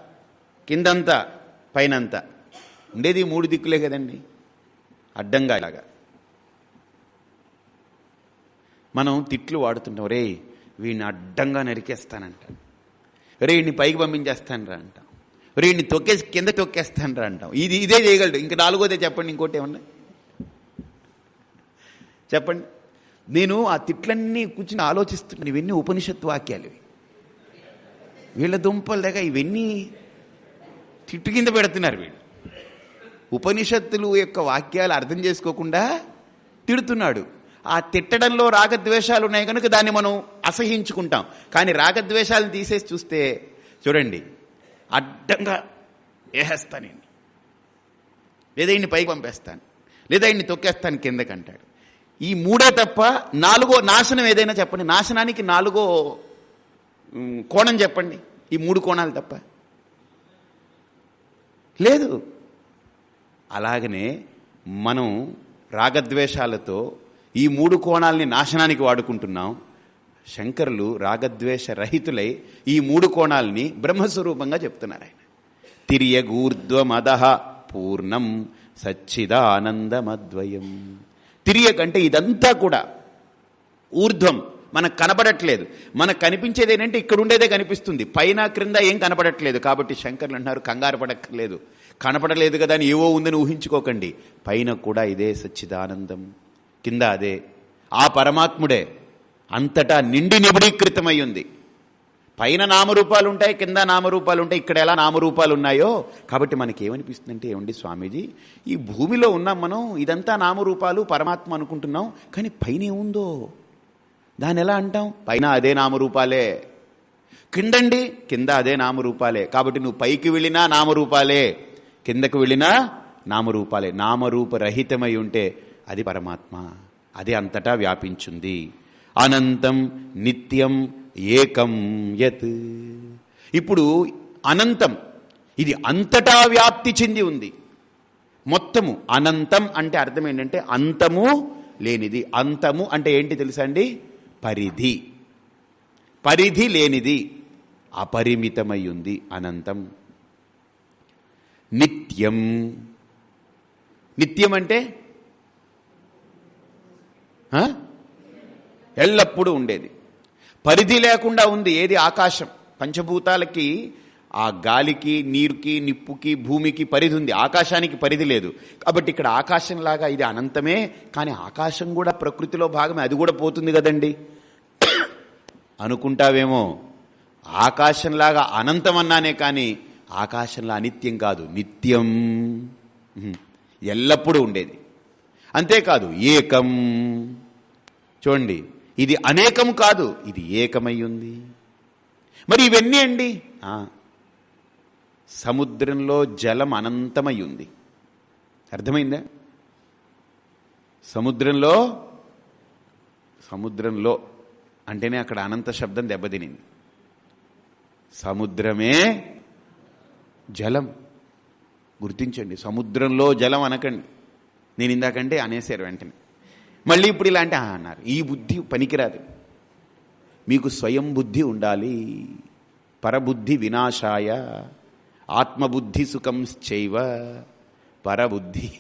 కిందంతా పైనంతా. ఉండేది మూడు దిక్కులే కదండి. అడ్డంగా ఇలాగా. మనం తిట్లు వాడుతుంటాం. రే వీడిని అడ్డంగా నరికేస్తానంట. రే వీడిని పైకి పంపించేస్తానరా అంటాం. రే వీడిని తొక్కేసి కింద తొక్కేస్తానరా అంటాం. ఇది ఇదే చేయగలడు. ఇంకా నాలుగోదే చెప్పండి ఇంకోటి ఏమన్నా? చెప్పండి. నేను ఆ తిట్లన్నీ కూర్చుని ఆలోచిస్తున్నాను ఇవన్నీ ఉపనిషత్తు వాక్యాలు వీళ్ళ దుంపల దగ్గర ఇవన్నీ తిట్టు కింద పెడుతున్నారు వీళ్ళు. ఉపనిషత్తులు యొక్క వాక్యాలు అర్థం చేసుకోకుండా తిడుతున్నాడు. ఆ తిట్టడంలో రాగద్వేషాలు ఉన్నాయి కనుక దాన్ని మనం అసహించుకుంటాం. కానీ రాగద్వేషాలను తీసేసి చూస్తే చూడండి అడ్డంగా వేసేస్తాను నేను. లేదా ఇన్ని పైకి పంపేస్తాను. లేదా ఇన్ని తొక్కేస్తాను కిందకంటాడు ఈ మూడే తప్ప నాలుగో నాశనం ఏదైనా చెప్పండి. నాశనానికి నాలుగో కోణం చెప్పండి. ఈ మూడు కోణాలు తప్ప. లేదు. అలాగనే మనం రాగద్వేషాలతో ఈ మూడు కోణాలని నాశనానికి వాడుకుంటున్నాం. శంకరులు రాగద్వేష రహితులై ఈ మూడు కోణాలని బ్రహ్మస్వరూపంగా చెప్తున్నారు ఆయన. తిరియగూర్ధ్వమద పూర్ణం సచ్చిదానందమద్వయం. తిరియకంటే ఇదంతా కూడా ఊర్ధ్వం. మనకు కనబడట్లేదు. మనకు కనిపించేది ఏంటంటే ఇక్కడ ఉండేదే కనిపిస్తుంది. పైన క్రింద ఏం కనపడట్లేదు కాబట్టి శంకర్లు అంటున్నారు కంగారు పడక్కర్లేదు. కనపడలేదు కదా అని ఏవో ఉందని ఊహించుకోకండి. పైన కూడా ఇదే సచ్చిదానందం. కింద అదే. ఆ పరమాత్ముడే అంతటా నిండి నిబడీకృతమై ఉంది. పైన నామరూపాలు ఉంటాయి కింద నామరూపాలు ఉంటాయి ఇక్కడ ఎలా నామరూపాలు ఉన్నాయో కాబట్టి మనకి ఏమనిపిస్తుందంటే ఏమండి స్వామీజీ ఈ భూమిలో ఉన్నాం మనం ఇదంతా నామరూపాలు పరమాత్మ అనుకుంటున్నాం కానీ పైన ఏముందో? దాని ఎలా అంటాం? పైన అదే నామరూపాలే. కిందండి కింద అదే నామరూపాలే. కాబట్టి నువ్వు పైకి వెళ్ళినా నామరూపాలే కిందకు వెళ్ళినా నామరూపాలే. నామరూపరహితమై ఉంటే అది పరమాత్మ అది అంతటా వ్యాపించింది. అనంతం నిత్యం ఏకం యత్. ఇప్పుడు అనంతం ఇది అంతటా వ్యాప్తి చెంది ఉంది. మొత్తము అనంతం అంటే అర్థం ఏంటంటే అంతము లేనిది. అంతము అంటే ఏంటి తెలుసా అండి? పరిధి. పరిధి లేనిది. అపరిమితమై ఉంది అనంతం. నిత్యం. నిత్యం అంటే? ఎల్లప్పుడూ ఉండేది. పరిధి లేకుండా ఉంది. ఏది ఆకాశం? పంచభూతాలకి ఆ గాలికి నీరుకి నిప్పుకి భూమికి పరిధి ఉంది. ఆకాశానికి పరిధి లేదు. కాబట్టి ఇక్కడ ఆకాశంలాగా ఇది అనంతమే కానీ ఆకాశం కూడా ప్రకృతిలో భాగమే. అది కూడా పోతుంది కదండి. అనుకుంటావేమో? ఆకాశంలాగా అనంతం అన్నానే కానీ ఆకాశంలా అనిత్యం కాదు. నిత్యం. ఎల్లప్పుడూ ఉండేది. అంతేకాదు ఏకం. చూడండి. ఇది అనేకం కాదు ఇది ఏకమై ఉంది మరి ఇవన్నీ అండి సముద్రంలో జలం అనంతమై ఉంది అర్థమైందా? సముద్రంలో సముద్రంలో అంటేనే అక్కడ అనంత శబ్దం దెబ్బతినింది. సముద్రమే జలం. గుర్తించండి సముద్రంలో జలం అనకండి. నేను ఇందాకంటే అనేసారు వెంటనే. మళ్ళీ ఇప్పుడు ఇలాంటి అన్నారు. ఈ బుద్ధి పనికిరాదు. మీకు స్వయం బుద్ధి ఉండాలి. పరబుద్ధి వినాశాయ. ఆత్మబుద్ధి సుఖం చైవ. పరబుద్ధి.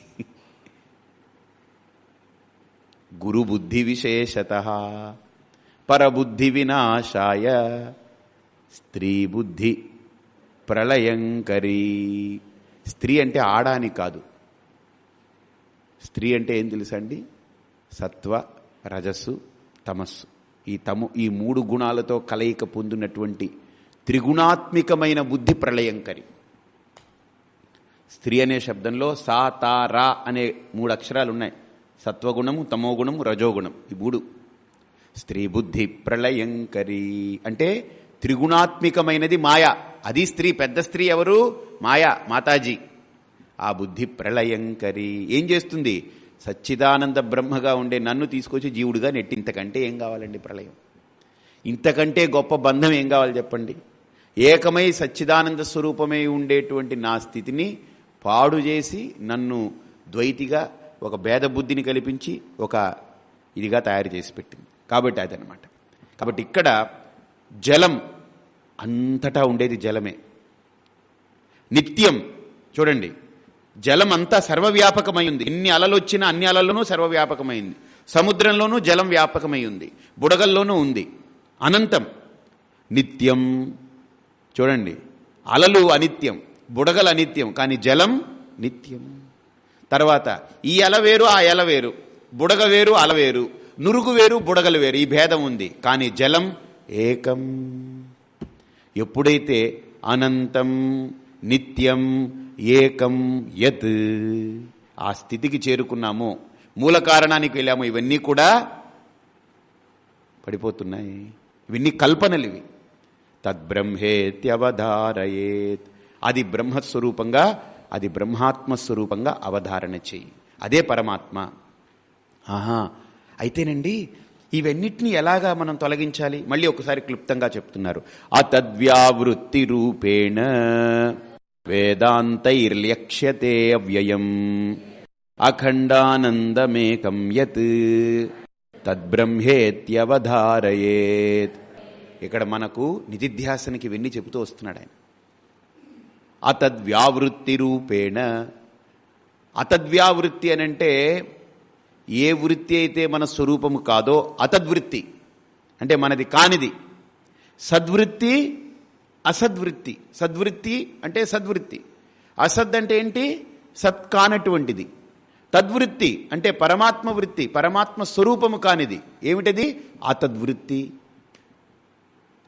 గురుబుద్ధి విశేషత. పరబుద్ధి వినాశాయ. స్త్రీ బుద్ధి ప్రళయంకరీ. స్త్రీ అంటే ఆడాని కాదు. స్త్రీ అంటే ఏం తెలుసండి? సత్వ రజస్సు తమస్సు. ఈ తము ఈ మూడు గుణాలతో కలయిక పొందినటువంటి త్రిగుణాత్మికమైన బుద్ధి ప్రళయంకరి స్త్రీ అనే శబ్దంలో సా తా రా అనే మూడు అక్షరాలు ఉన్నాయి సత్వగుణము తమోగుణము రజోగుణం ఈ మూడు. స్త్రీ బుద్ధి ప్రళయంకరి అంటే త్రిగుణాత్మికమైనది మాయ. అది స్త్రీ పెద్ద స్త్రీ ఎవరు? మాయా మాతాజీ. ఆ బుద్ధి ప్రళయంకరి ఏం చేస్తుంది? సచ్చిదానంద బ్రహ్మగా ఉండే నన్ను తీసుకొచ్చి జీవుడిగా నెట్టి ఇంతకంటే ఏం కావాలండి ప్రళయం? ఇంతకంటే గొప్ప బంధం ఏం కావాలి చెప్పండి? ఏకమై సచ్చిదానంద స్వరూపమై ఉండేటువంటి నా స్థితిని పాడు చేసి నన్ను ద్వైతిగా ఒక భేద బుద్ధిని కల్పించి ఒక ఇదిగా తయారు చేసి పెట్టింది. కాబట్టి అదనమాట కాబట్టి ఇక్కడ జలం అంతటా ఉండేది జలమే. నిత్యం చూడండి జలం అంతా సర్వవ్యాపకమై ఉంది ఎన్ని అలలు వచ్చినా అన్ని అలల్లోనూ సర్వవ్యాపకమైంది. సముద్రంలోనూ జలం వ్యాపకమై ఉంది బుడగల్లోనూ ఉంది. అనంతం. నిత్యం. చూడండి. అలలు అనిత్యం. బుడగలు అనిత్యం. కానీ జలం నిత్యం. తర్వాత ఈ అల వేరు ఆ ఎల వేరు. బుడగ వేరు అల వేరు. నురుగు వేరు బుడగలు వేరు. ఈ భేదం ఉంది. కానీ జలం ఏకం. ఎప్పుడైతే అనంతం నిత్యం ఏకం యత్. ఆ స్థితికి చేరుకున్నాము. మూల కారణానికి వెళ్ళాము. ఇవన్నీ కూడా పడిపోతున్నాయి. ఇవన్నీ కల్పనలు ఇవి తద్బ్రహ్మేత్యవధారయేత్. అది బ్రహ్మస్వరూపంగా అది బ్రహ్మాత్మస్వరూపంగా అవధారణ చెయ్యి. అదే పరమాత్మ. ఆహా. అయితేనండి ఇవన్నిటిని ఎలాగా మనం తొలగించాలి? మళ్ళీ ఒకసారి క్లుప్తంగా చెప్తున్నారు. అతద్వ్యావృత్తి రూపేణ వేదాంతైర్లక్ష్యతే అవ్యయం అఖండానందమేకం యత్ తద్బ్రహ్మేత్యవధారయేత్ ఇక్కడ మనకు నిధిధ్యాసనకి వెన్ని చెబుతూ వస్తున్నాడు ఆయన. అతద్వ్యావృత్తి రూపేణ అతద్వ్యావృత్తి అనంటే ఏ వృత్తి అయితే మన స్వరూపము కాదో అతద్వృత్తి. అంటే మనది కానిది. సద్వృత్తి అసద్వృత్తి. సద్వృత్తి అంటే సద్వృత్తి. అసద్ అంటే ఏంటి? సత్ కానటువంటిది. తద్వృత్తి అంటే పరమాత్మ వృత్తి పరమాత్మ స్వరూపము కానిది. ఏమిటది? అతద్వృత్తి.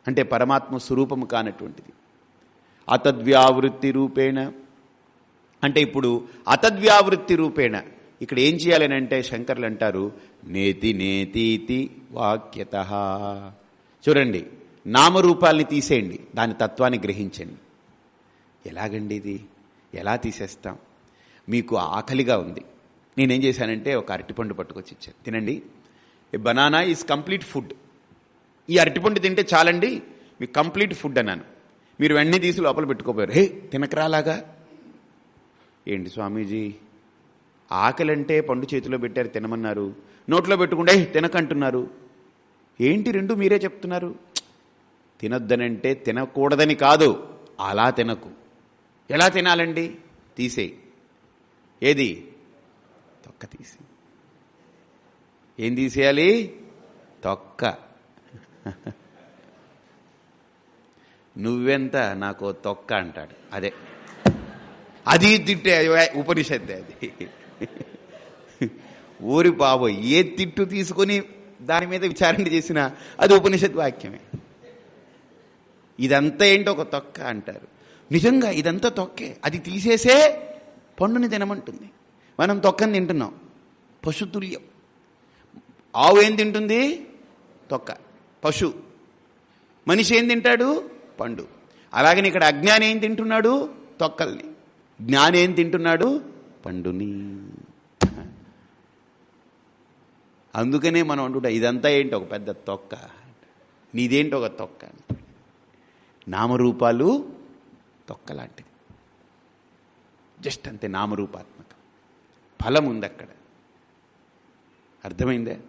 అంటే పరమాత్మ స్వరూపము కానటువంటిది. అతద్వ్యావృత్తి రూపేణ. అంటే ఇప్పుడు అతద్వ్యావృత్తి రూపేణ. ఇక్కడ ఏం చేయాలని అంటే శంకర్లు అంటారు నేతి నేతీతి వాక్యత. చూడండి నామరూపాల్ని తీసేయండి దాని తత్వాన్ని గ్రహించండి. ఎలాగండి ఇది? ఎలా తీసేస్తాం? మీకు ఆకలిగా ఉంది. నేనేం చేశానంటే ఒక అరటిపండు పట్టుకొచ్చి ఇచ్చాను. తినండి. Banana is complete food. ఈ అరటిపండు తింటే చాలండి మీకు కంప్లీట్ ఫుడ్ అన్నాను. మీరు వెంటనే తీసి లోపల పెట్టుకోపోయారు. హే తినకరాలాగా ఏంటి స్వామీజీ? ఆకలంటే పండు చేతిలో పెట్టారు తినమన్నారు. నోట్లో పెట్టుకుంటే తినకంటున్నారు. ఏంటి రెండు మీరే చెప్తున్నారు? తినొద్దనంటే తినకూడదని కాదు. అలా తినకు. ఎలా తినాలండి? తీసేయి. ఏది? తొక్క తీసి ఏం తీసేయాలి? తొక్క. నువ్వెంత నాకు తొక్క అంటాడు. అదే. అది తిట్టే ఉపనిషత్తే అది. ఊరి బాబు ఏ తిట్టు తీసుకొని దాని మీద విచారణ చేసినా అది ఉపనిషత్ వాక్యమే. ఇదంతా ఏంటో ఒక తొక్క అంటారు. నిజంగా ఇదంతా తొక్కే. అది తీసేసే పండుని తినమంటుంది. మనం తొక్కని తింటున్నాం. పశుతుల్యం. ఆవు ఏం తింటుంది? తొక్క. పశు. మనిషి ఏం తింటాడు? పండు. అలాగని ఇక్కడ అజ్ఞాని ఏం తింటున్నాడు? తొక్కల్ని. జ్ఞాని ఏం తింటున్నాడు? పండుని. అందుకనే మనం అంటుంటా ఇదంతా ఏంటి ఒక పెద్ద తొక్క. నీదేంటి ఒక తొక్క అంటాడు నామరూపాలు తొక్క లాంటిది జస్ట్ అంతే నామరూపాత్మక. ఫలం ఉంది అక్కడ. అర్థమైందే?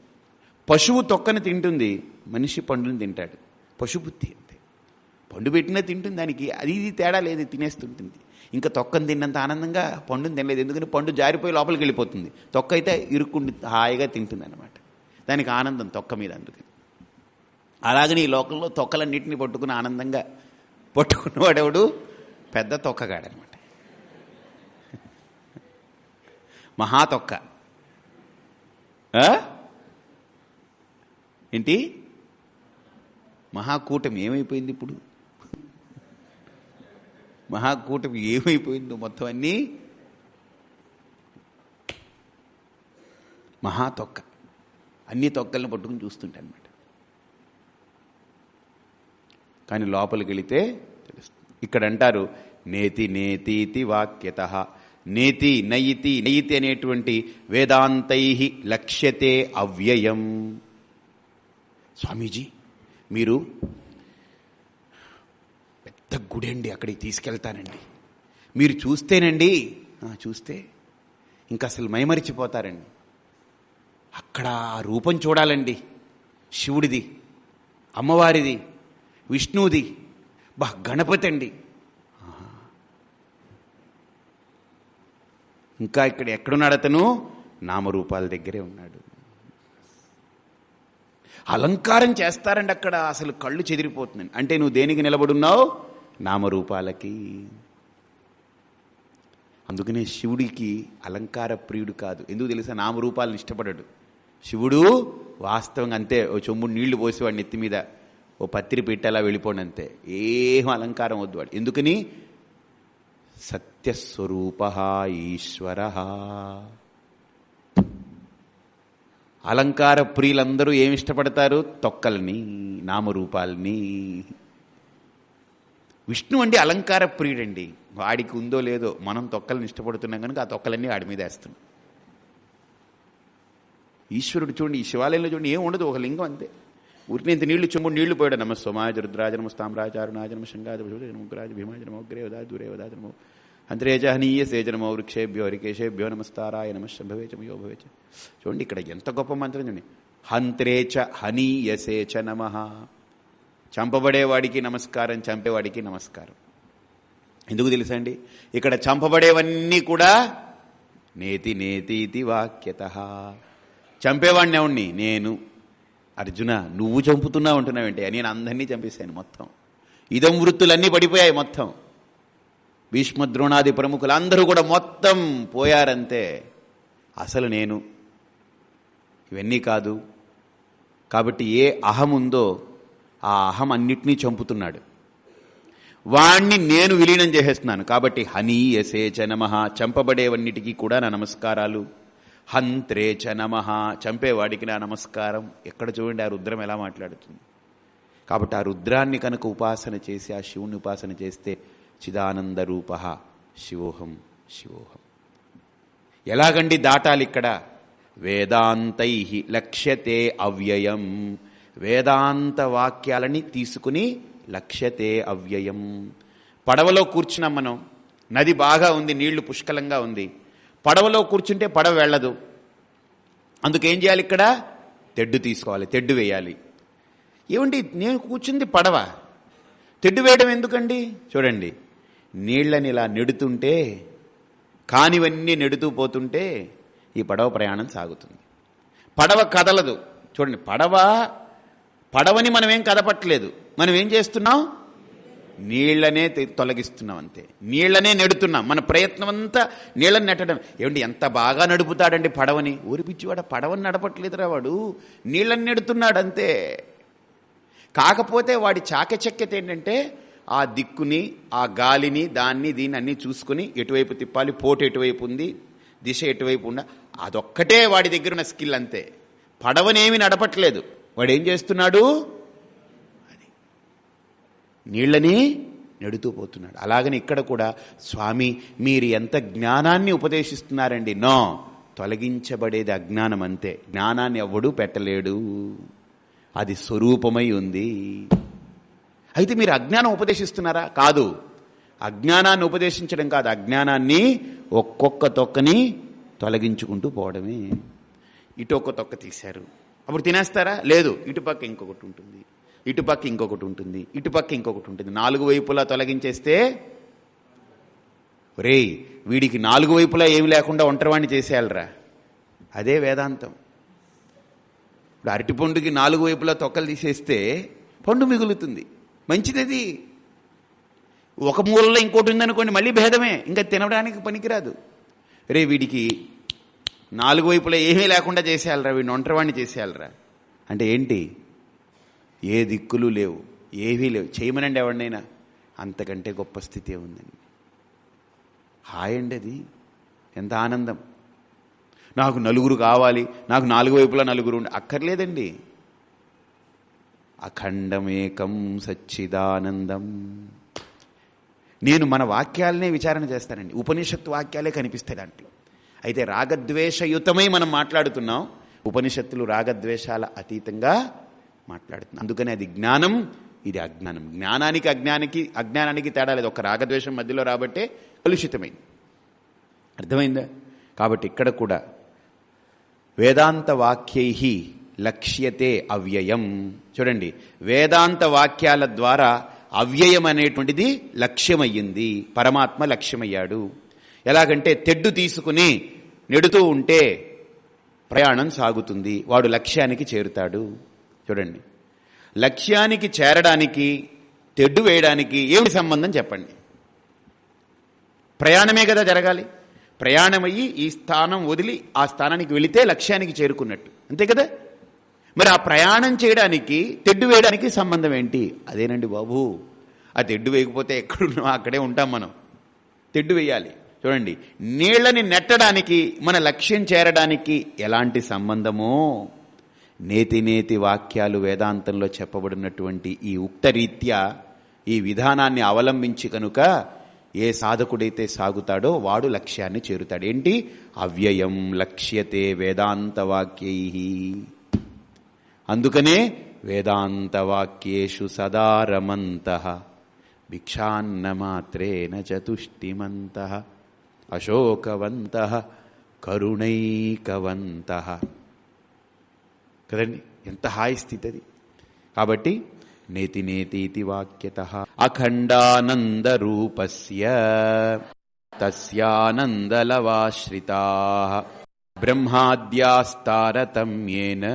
పశువు తొక్కని తింటుంది మనిషి పండుని తింటాడు. పశుబుద్ధి అంతే. పండు పెట్టినా తింటుంది దానికి అది ఇది తేడా లేదు తినేస్తుంటుంది. ఇంకా తొక్కను తిన్నంత ఆనందంగా పండుని తినలేదు ఎందుకంటే పండు జారిపోయి లోపలికి వెళ్ళిపోతుంది. తొక్క అయితే ఇరుక్కుండి హాయిగా తింటుంది అనమాట దానికి ఆనందం తొక్క మీద అందుకని అలాగని ఈ లోకంలో తొక్కలన్నింటినీ పట్టుకుని ఆనందంగా పట్టుకున్నవాడెవడు పెద్ద తొక్కగాడనమాట. మహా తొక్క. ఏంటి? మహాకూటమి ఏమైపోయింది ఇప్పుడు? మహాకూటమి ఏమైపోయిందో మొత్తం అన్నీ? మహా తొక్క. అన్ని తొక్కల్ని పట్టుకుని అనమాట కానీ లోపలికి వెళితే తెలుస్తుంది ఇక్కడ అంటారు నేతి నేతీతి వాక్యత. నేతి నయితి నయితి అనేటువంటి వేదాంతై లక్ష్యతే అవ్యయం. స్వామీజీ మీరు పెద్ద గుడి అండి అక్కడికి తీసుకెళ్తానండి. మీరు చూస్తేనండి చూస్తే ఇంకా అసలు మైమరిచిపోతారండి. అక్కడ ఆ రూపం చూడాలండి. శివుడిది అమ్మవారిది విష్ణువుది బా గణపతి అండి. ఇంకా ఇక్కడ ఎక్కడున్నాడు అతను? నామరూపాల దగ్గరే ఉన్నాడు. అలంకారం చేస్తారండి అక్కడ. అసలు కళ్ళు చెదిరిపోతుంది అంటే నువ్వు దేనికి నిలబడున్నావు? నామరూపాలకి. అందుకనే శివుడికి అలంకార ప్రియుడు కాదు. ఎందుకు తెలుసా? నామరూపాలను ఇష్టపడడు. శివుడు వాస్తవంగా అంతే ఓ చెంబు నీళ్ళు పోసి వాడి నెత్తి మీద ఓ పత్రి పెట్టేలా వెళ్ళిపోండి అంతే ఏం అలంకారం వద్దు వాడు. ఎందుకని? సత్యస్వరూప ఈశ్వర. అలంకార ప్రియులందరూ ఏమి ఇష్టపడతారు? తొక్కల్ని నామరూపాల్ని. విష్ణు అండి అలంకార ప్రియుడండి. వాడికి ఉందో లేదో మనం తొక్కలను ఇష్టపడుతున్నాం కనుక ఆ తొక్కలన్నీ వాడి మీద వేస్తున్నాం. ఈశ్వరుడు చూడండి ఈ శివాలయంలో చూడండి ఏం ఉండదు ఒక లింగం అంతే. ఊరికి ఇంత నీళ్ళు చెమ్ము నీళ్ళు పోయాడు. నమ సోమాజ రుద్రాజనము నమ స్తామ్రాచారు నాజనమ భీమాజనము ముగ్గురాజ భీమాజనమ దూరే అంతరేజ హనీయ సేజనమో వృక్షేభ్యో హరికేశేభ్యో నమస్తారాయ నమ శంభవేచమయో భవేచ చూడండి ఇక్కడ ఎంత గొప్ప మంత్రం చూడండి. హంత్రేచ హనీయసేచ నమ. చంపబడేవాడికి నమస్కారం చంపేవాడికి నమస్కారం. ఎందుకు తెలుసా అండి? ఇక్కడ చంపబడేవన్నీ కూడా నేతి నేతీతి వాక్యత. చంపేవాడిని ఎవడిని నేను. అర్జున నువ్వు చంపుతున్నావు అంటున్నావేంటి? నేను అందరినీ చంపేశాను మొత్తం. ఇదం వృత్తులన్నీ పడిపోయాయి మొత్తం. భీష్మద్రోణాది ప్రముఖులు అందరూ కూడా మొత్తం పోయారంతే. అసలు నేను ఇవన్నీ కాదు. కాబట్టి ఏ అహం ఉందో ఆ అహం అన్నిటినీ చంపుతున్నాడు. వాణ్ణి నేను విలీనం చేసేస్తున్నాను. కాబట్టి హనీ యసేచ నమ. చంపబడేవన్నిటికీ కూడా నా నమస్కారాలు. హంత్రేచ నమ. చంపేవాడికి నా నమస్కారం. ఎక్కడ చూడండి ఆ రుద్రం ఎలా మాట్లాడుతుంది? కాబట్టి ఆ రుద్రాన్ని కనుక ఉపాసన చేసి ఆ శివుని ఉపాసన చేస్తే చిదానంద రూప శివోహం శివోహం. ఎలాగండి దాటాలి ఇక్కడ? వేదాంతై లక్ష్యతే అవ్యయం. వేదాంత వాక్యాలని తీసుకుని లక్ష్యతే అవ్యయం. పడవలో కూర్చున్నాం మనం. నది బాగా ఉంది నీళ్ళు పుష్కలంగా ఉంది. పడవలో కూర్చుంటే పడవ వెళ్ళదు. అందుకేం చేయాలి ఇక్కడ? తెడ్డు తీసుకోవాలి తెడ్డు వేయాలి. ఏమండి నేను కూర్చుంది పడవ. తెడ్డు వేయడం ఎందుకండి? చూడండి నీళ్ళని ఇలా నెడుతుంటే కానివన్నీ నెడుతూ పోతుంటే ఈ పడవ ప్రయాణం సాగుతుంది. పడవ కదలదు. చూడండి పడవ పడవని మనం ఏం కదపట్లేదు. మనం ఏం చేస్తున్నాం? నీళ్ళనే తొలగిస్తున్నాం అంతే నీళ్ళనే నెడుతున్నాం. మన ప్రయత్నం అంతా నీళ్ళని నెట్టడం. ఏమండి ఎంత బాగా నడుపుతాడండి పడవని? ఊరిపిచ్చివాడు పడవని నడపట్లేదురా వాడు. నీళ్ళని నెడుతున్నాడు అంతే కాకపోతే వాడి చాకచక్యత ఏంటంటే ఆ దిక్కుని ఆ గాలిని దాన్ని దీన్ని అన్ని చూసుకుని ఎటువైపు తిప్పాలి? పోటు ఎటువైపు ఉంది? దిశ ఎటువైపు ఉండ అదొక్కటే వాడి దగ్గర ఉన్న స్కిల్ అంతే. పడవనేమి నడపట్లేదు. వాడు ఏం చేస్తున్నాడు? నీళ్ళని నెడుతూ పోతున్నాడు. అలాగని ఇక్కడ కూడా స్వామి మీరు ఎంత జ్ఞానాన్ని ఉపదేశిస్తున్నారండి. నో తొలగించబడేది అజ్ఞానం అంతే జ్ఞానాన్ని ఎవడూ పెట్టలేడు. అది స్వరూపమై ఉంది. అయితే మీరు అజ్ఞానం ఉపదేశిస్తున్నారా? కాదు. అజ్ఞానాన్ని ఉపదేశించడం కాదు. అజ్ఞానాన్ని ఒక్కొక్క తొక్కని తొలగించుకుంటూ పోవడమే. ఇటు ఒక్క తొక్క తీశారు. అప్పుడు తినేస్తారా? లేదు. ఇటుపక్క ఇంకొకటి ఉంటుంది. ఇటుపక్క ఇంకొకటి ఉంటుంది ఇటుపక్క ఇంకొకటి ఉంటుంది. నాలుగు వైపులా తొలగించేస్తే రే వీడికి నాలుగు వైపులా ఏమి లేకుండా ఒంటరివాణ్ణి చేసేయాలరా. అదే వేదాంతం. ఇప్పుడు అరటిపండుకి నాలుగు వైపులా తొక్కలు తీసేస్తే పండు మిగులుతుంది. మంచిది ఒక మూలలో ఇంకోటి ఉందనుకోండి మళ్ళీ భేదమే. ఇంకా తినడానికి పనికిరాదు. రే వీడికి నాలుగు వైపులా ఏమీ లేకుండా చేసేయాలరా వీడిని ఒంటరివాణ్ణి చేసేయాలరా. అంటే ఏంటి? ఏ దిక్కులు లేవు ఏవీ లేవు. చేయమనండి ఎవరినైనా. అంతకంటే గొప్ప స్థితి ఉందండి హాయ్ అండి అది. ఎంత ఆనందం. నాకు నలుగురు కావాలి నాకు నాలుగు వైపులా నలుగురు ఉండి అక్కర్లేదండి. అఖండమేకం సచ్చిదానందం. నేను మన వాక్యాలనే విచారణ చేస్తానండి. ఉపనిషత్తు వాక్యాలే కనిపిస్తాయి దాంట్లో. అయితే రాగద్వేషయుతమై మనం మాట్లాడుతున్నాం. ఉపనిషత్తులు రాగద్వేషాల అతీతంగా మాట్లాడుతున్నాం. అందుకని అది జ్ఞానం ఇది అజ్ఞానం. జ్ఞానానికి అజ్ఞానికి అజ్ఞానానికి తేడా లేదు. ఒక రాగద్వేషం మధ్యలో రాబట్టే కలుషితమైంది. అర్థమైందా? కాబట్టి ఇక్కడ కూడా వేదాంత వాక్యై లక్ష్యతే అవ్యయం. చూడండి వేదాంత వాక్యాల ద్వారా అవ్యయం అనేటువంటిది లక్ష్యమయ్యింది. పరమాత్మ లక్ష్యమయ్యాడు. ఎలాగంటే తెడ్డు తీసుకుని నెడుతూ ఉంటే ప్రయాణం సాగుతుంది. వాడు లక్ష్యానికి చేరుతాడు. చూడండి. లక్ష్యానికి చేరడానికి తెడ్డు వేయడానికి ఏమిటి సంబంధం చెప్పండి. ప్రయాణమే కదా జరగాలి. ప్రయాణమయ్యి ఈ స్థానం వదిలి ఆ స్థానానికి వెళితే లక్ష్యానికి చేరుకున్నట్టు. అంతే కదా? మరి ఆ ప్రయాణం చేయడానికి తెడ్డు వేయడానికి సంబంధం ఏంటి? అదేనండి బాబు. ఆ తెడ్డు వేయకపోతే ఎక్కడున్నా? అక్కడే ఉంటాం మనం. తెడ్డు వేయాలి. చూడండి. నీళ్ళని నెట్టడానికి మన లక్ష్యం చేరడానికి ఎలాంటి సంబంధమో నేతి నేతి వాక్యాలు వేదాంతంలో చెప్పబడినటువంటి ఈ ఉక్తరీత్యా ఈ విధానాన్ని అవలంబించి కనుక ఏ సాధకుడైతే సాగుతాడో వాడు లక్ష్యాన్ని చేరుతాడు. ఏంటి? అవ్యయం లక్ష్యతే వేదాంతవాక్యై. అందుకనే వేదాంతవాక్యేషు సదా రమంత. భిక్షాన్నమాత్రేణ చతుష్టిమంత. అశోకవంత. కరుణైకవంత. కదండి? ఎంత హాయి స్థితి అది. కాబట్టి నేతి నేతీతి వాక్యత అఖండానంద రూపస్య తస్యానందలవాశ్రితా బ్రహ్మాద్యాస్తారతమ్యేన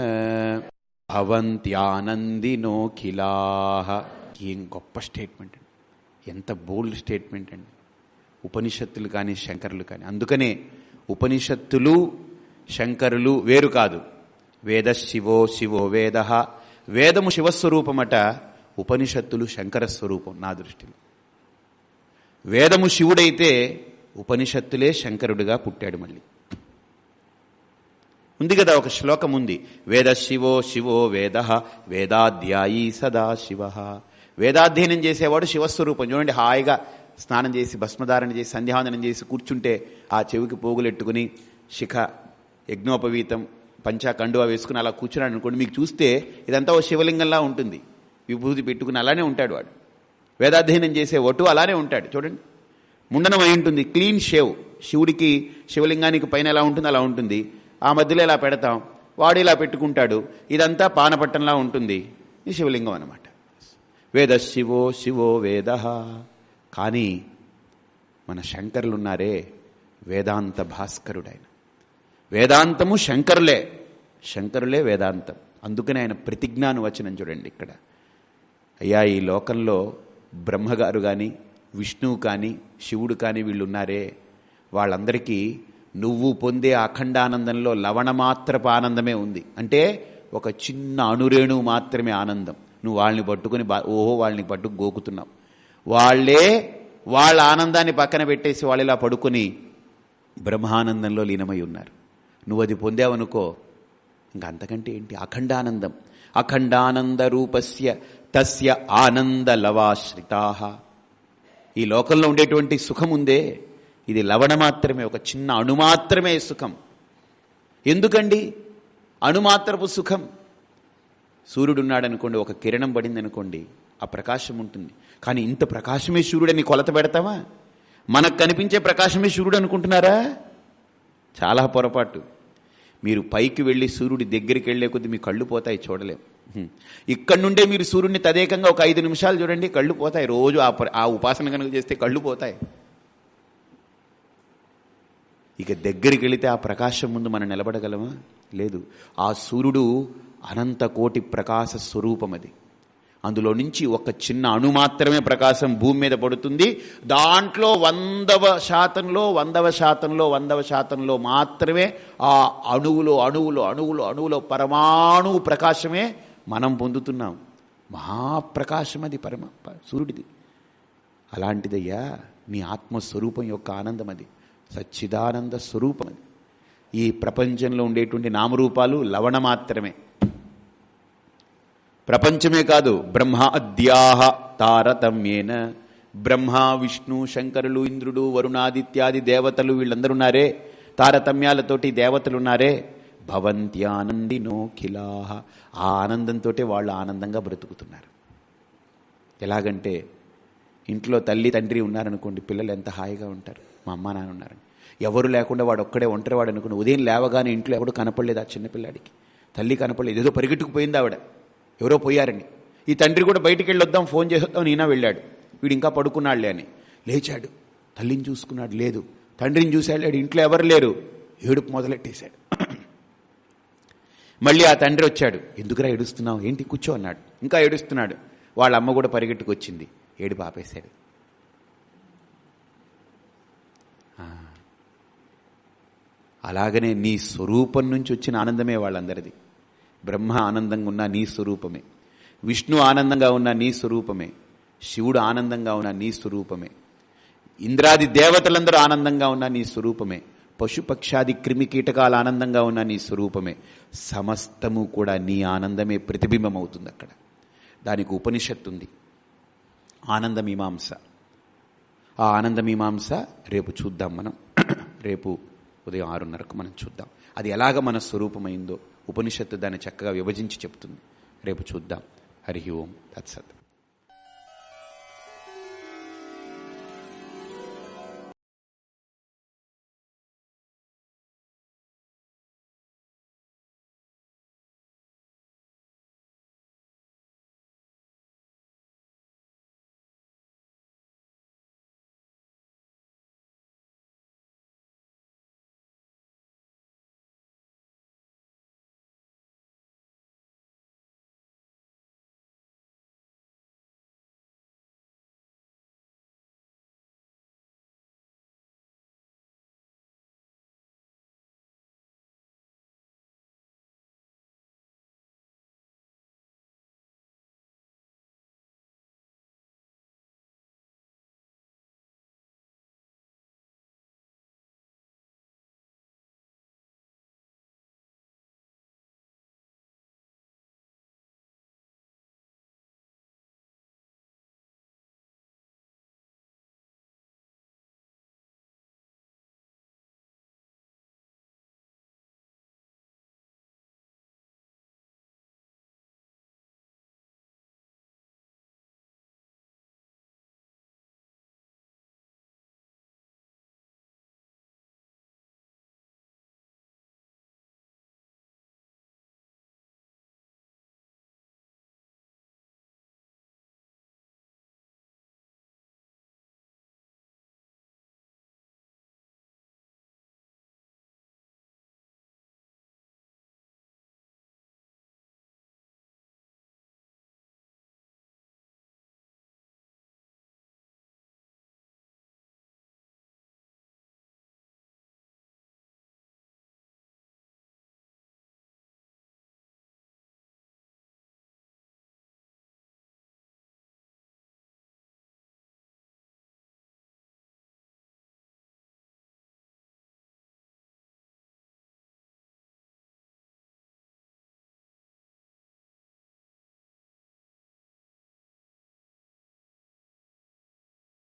భవంత్యానందినోఖిలా ఏం గొప్ప స్టేట్మెంట్ అండి. ఎంత బోల్డ్ స్టేట్మెంట్ అండి. ఉపనిషత్తులు కానీ శంకరులు కానీ. అందుకనే ఉపనిషత్తులు శంకరులు వేరు కాదు. వేద శివో శివో వేద. వేదము శివస్వరూపమట ఉపనిషత్తులు శంకర స్వరూపం నా దృష్టిలో. వేదము శివుడైతే ఉపనిషత్తులే శంకరుడిగా పుట్టాడు మళ్ళీ. ఉంది కదా ఒక శ్లోకం ఉంది. వేద శివో శివో వేద వేదాధ్యాయీ సదా శివ. వేదాధ్యయనం చేసేవాడు శివస్వరూపం. చూడండి హాయిగా స్నానం చేసి భస్మధారణ చేసి సంధ్యావందనం చేసి కూర్చుంటే ఆ చెవికి పోగులెట్టుకుని శిఖ యజ్ఞోపవీతం పంచా కండువా వేసుకుని అలా కూర్చున్నాడు అనుకోండి మీకు చూస్తే ఇదంతా ఓ శివలింగంలా ఉంటుంది. విభూతి పెట్టుకుని అలానే ఉంటాడు వాడు. వేదాధ్యయనం చేసే ఒటు అలానే ఉంటాడు. చూడండి. ముండనం అయి ఉంటుంది క్లీన్ షేవ్. శివుడికి శివలింగానికి పైన ఎలా ఉంటుంది అలా ఉంటుంది. ఆ మధ్యలో ఇలా పెడతాం? వాడు ఇలా పెట్టుకుంటాడు. ఇదంతా పానపట్టంలా ఉంటుంది. ఇది శివలింగం అనమాట వేద శివో శివో వేద. కానీ మన శంకరులున్నారే వేదాంత భాస్కరుడైన. వేదాంతము శంకరులే. శంకరులే వేదాంతం. అందుకనే ఆయన ప్రతిజ్ఞాను వచనం చూడండి ఇక్కడ. అయ్యా ఈ లోకంలో బ్రహ్మగారు కానీ విష్ణువు కానీ శివుడు కానీ వీళ్ళున్నారే. వాళ్ళందరికీ నువ్వు పొందే అఖండానందంలో లవణమాత్రపు ఆనందమే ఉంది. అంటే ఒక చిన్న అణురేణువు మాత్రమే ఆనందం. నువ్వు వాళ్ళని పట్టుకుని బా ఓహో వాళ్ళని పట్టుకు గోకుతున్నావు. వాళ్ళే వాళ్ళ ఆనందాన్ని పక్కన పెట్టేసి వాళ్ళు ఇలా పడుకొని బ్రహ్మానందంలో లీనమై ఉన్నారు. నువ్వు అది పొందావనుకో ఇంకా అంతకంటే ఏంటి? అఖండానందం. అఖండానంద రూపస్య తస్య ఆనంద లవాశ్రితా. ఈ లోకంలో ఉండేటువంటి సుఖం ఉందే ఇది లవణ మాత్రమే ఒక చిన్న అణు మాత్రమే సుఖం. ఎందుకండి? అణుమాత్రపు సుఖం. సూర్యుడు ఉన్నాడనుకోండి ఒక కిరణం పడింది అనుకోండి ఆ ప్రకాశం ఉంటుంది. కానీ ఇంత ప్రకాశమే సూర్యుడని కొలత పెడతావా? మనకు కనిపించే ప్రకాశమే సూర్యుడు అనుకుంటున్నారా? చాలా పొరపాటు. మీరు పైకి వెళ్ళి సూర్యుడి దగ్గరికి వెళ్ళే కొద్దీ మీ కళ్ళు పోతాయి చూడలేం. ఇక్కడ నుండే మీరు సూర్యుడిని తదేకంగా ఒక ఐదు నిమిషాలు చూడండి కళ్ళు పోతాయి. రోజు ఆ ఆ ఉపాసన కనుక చేస్తే కళ్ళు పోతాయి. ఇక దగ్గరికి వెళితే ఆ ప్రకాశం ముందు మనం నిలబడగలమా? లేదు. ఆ సూర్యుడు అనంత కోటి ప్రకాశ స్వరూపం అది. అందులో నుంచి ఒక చిన్న అణు మాత్రమే ప్రకాశం భూమి మీద పడుతుంది. దాంట్లో వందవ శాతంలో వందవ శాతంలో వందవ శాతంలో మాత్రమే ఆ అణువులో అణువులో అణువులో అణువులో పరమాణువు ప్రకాశమే మనం పొందుతున్నాం. మహాప్రకాశం అది పరమ సూర్యుడిది. అలాంటిదయ్యా నీ ఆత్మస్వరూపం యొక్క ఆనందం అది. సచ్చిదానంద స్వరూపం అది. ఈ ప్రపంచంలో ఉండేటువంటి నామరూపాలు లవణ మాత్రమే. ప్రపంచమే కాదు బ్రహ్మ అద్యాహ తారతమ్యేన. బ్రహ్మ విష్ణు శంకరులు ఇంద్రుడు వరుణాదిత్యాది దేవతలు వీళ్ళందరూ ఉన్నారే. తారతమ్యాలతోటి దేవతలు ఉన్నారే. భవంత్యానందినోఖిలాహ ఆ ఆనందంతో వాళ్ళు ఆనందంగా బ్రతుకుతున్నారు. ఎలాగంటే ఇంట్లో తల్లి తండ్రి ఉన్నారనుకోండి పిల్లలు ఎంత హాయిగా ఉంటారు. మా అమ్మ నాన్న ఉన్నారని. ఎవరు లేకుండా వాడు ఒక్కడే ఒంటరివాడు అనుకుని ఉదయం లేవగానే ఇంట్లో ఎవడు కనపడలేదు ఆ చిన్నపిల్లాడికి. తల్లి కనపడలేదు. ఏదో పరిగెట్టుకుపోయింది ఆవిడ. ఎవరో పోయారని. ఈ తండ్రి కూడా బయటికి వెళ్ళొద్దాం ఫోన్ చేసొద్దాం ఈయన వెళ్ళాడు. వీడు ఇంకా పడుకున్నాడులే అని. లేచాడు. తల్లిని చూసుకున్నాడు లేదు. తండ్రిని చూశాడు ఇంట్లో ఎవరు లేరు. ఏడుపు మొదలెట్టేశాడు. మళ్ళీ ఆ తండ్రి వచ్చాడు. ఎందుకురా ఏడుస్తున్నావు? ఏంటి? కూర్చో అన్నాడు. ఇంకా ఏడుస్తున్నాడు. వాళ్ళ అమ్మ కూడా పరిగెట్టుకొచ్చింది. ఏడు పాపేశాడు అలాగనే నీ స్వరూపం నుంచి వచ్చిన ఆనందమే వాళ్ళందరిది. బ్రహ్మ ఆనందంగా ఉన్న నీ స్వరూపమే. విష్ణు ఆనందంగా ఉన్న నీ స్వరూపమే. శివుడు ఆనందంగా ఉన్న నీ స్వరూపమే. ఇంద్రాది దేవతలందరూ ఆనందంగా ఉన్న నీ స్వరూపమే. పశుపక్షాది క్రిమి కీటకాలు ఆనందంగా ఉన్న నీ స్వరూపమే. సమస్తము కూడా నీ ఆనందమే ప్రతిబింబం అవుతుంది అక్కడ. దానికి ఉపనిషత్తు ఉంది. ఆనందమీమాంస. ఆ ఆనందమీమాంస రేపు చూద్దాం మనం. రేపు ఉదయం ఆరున్నరకు మనం చూద్దాం. అది ఎలాగ మన స్వరూపమైందో ఉపనిషత్తు దాన్ని చక్కగా విభజించి చెప్తుంది. రేపు చూద్దాం. హరి ఓం. తత్సత్.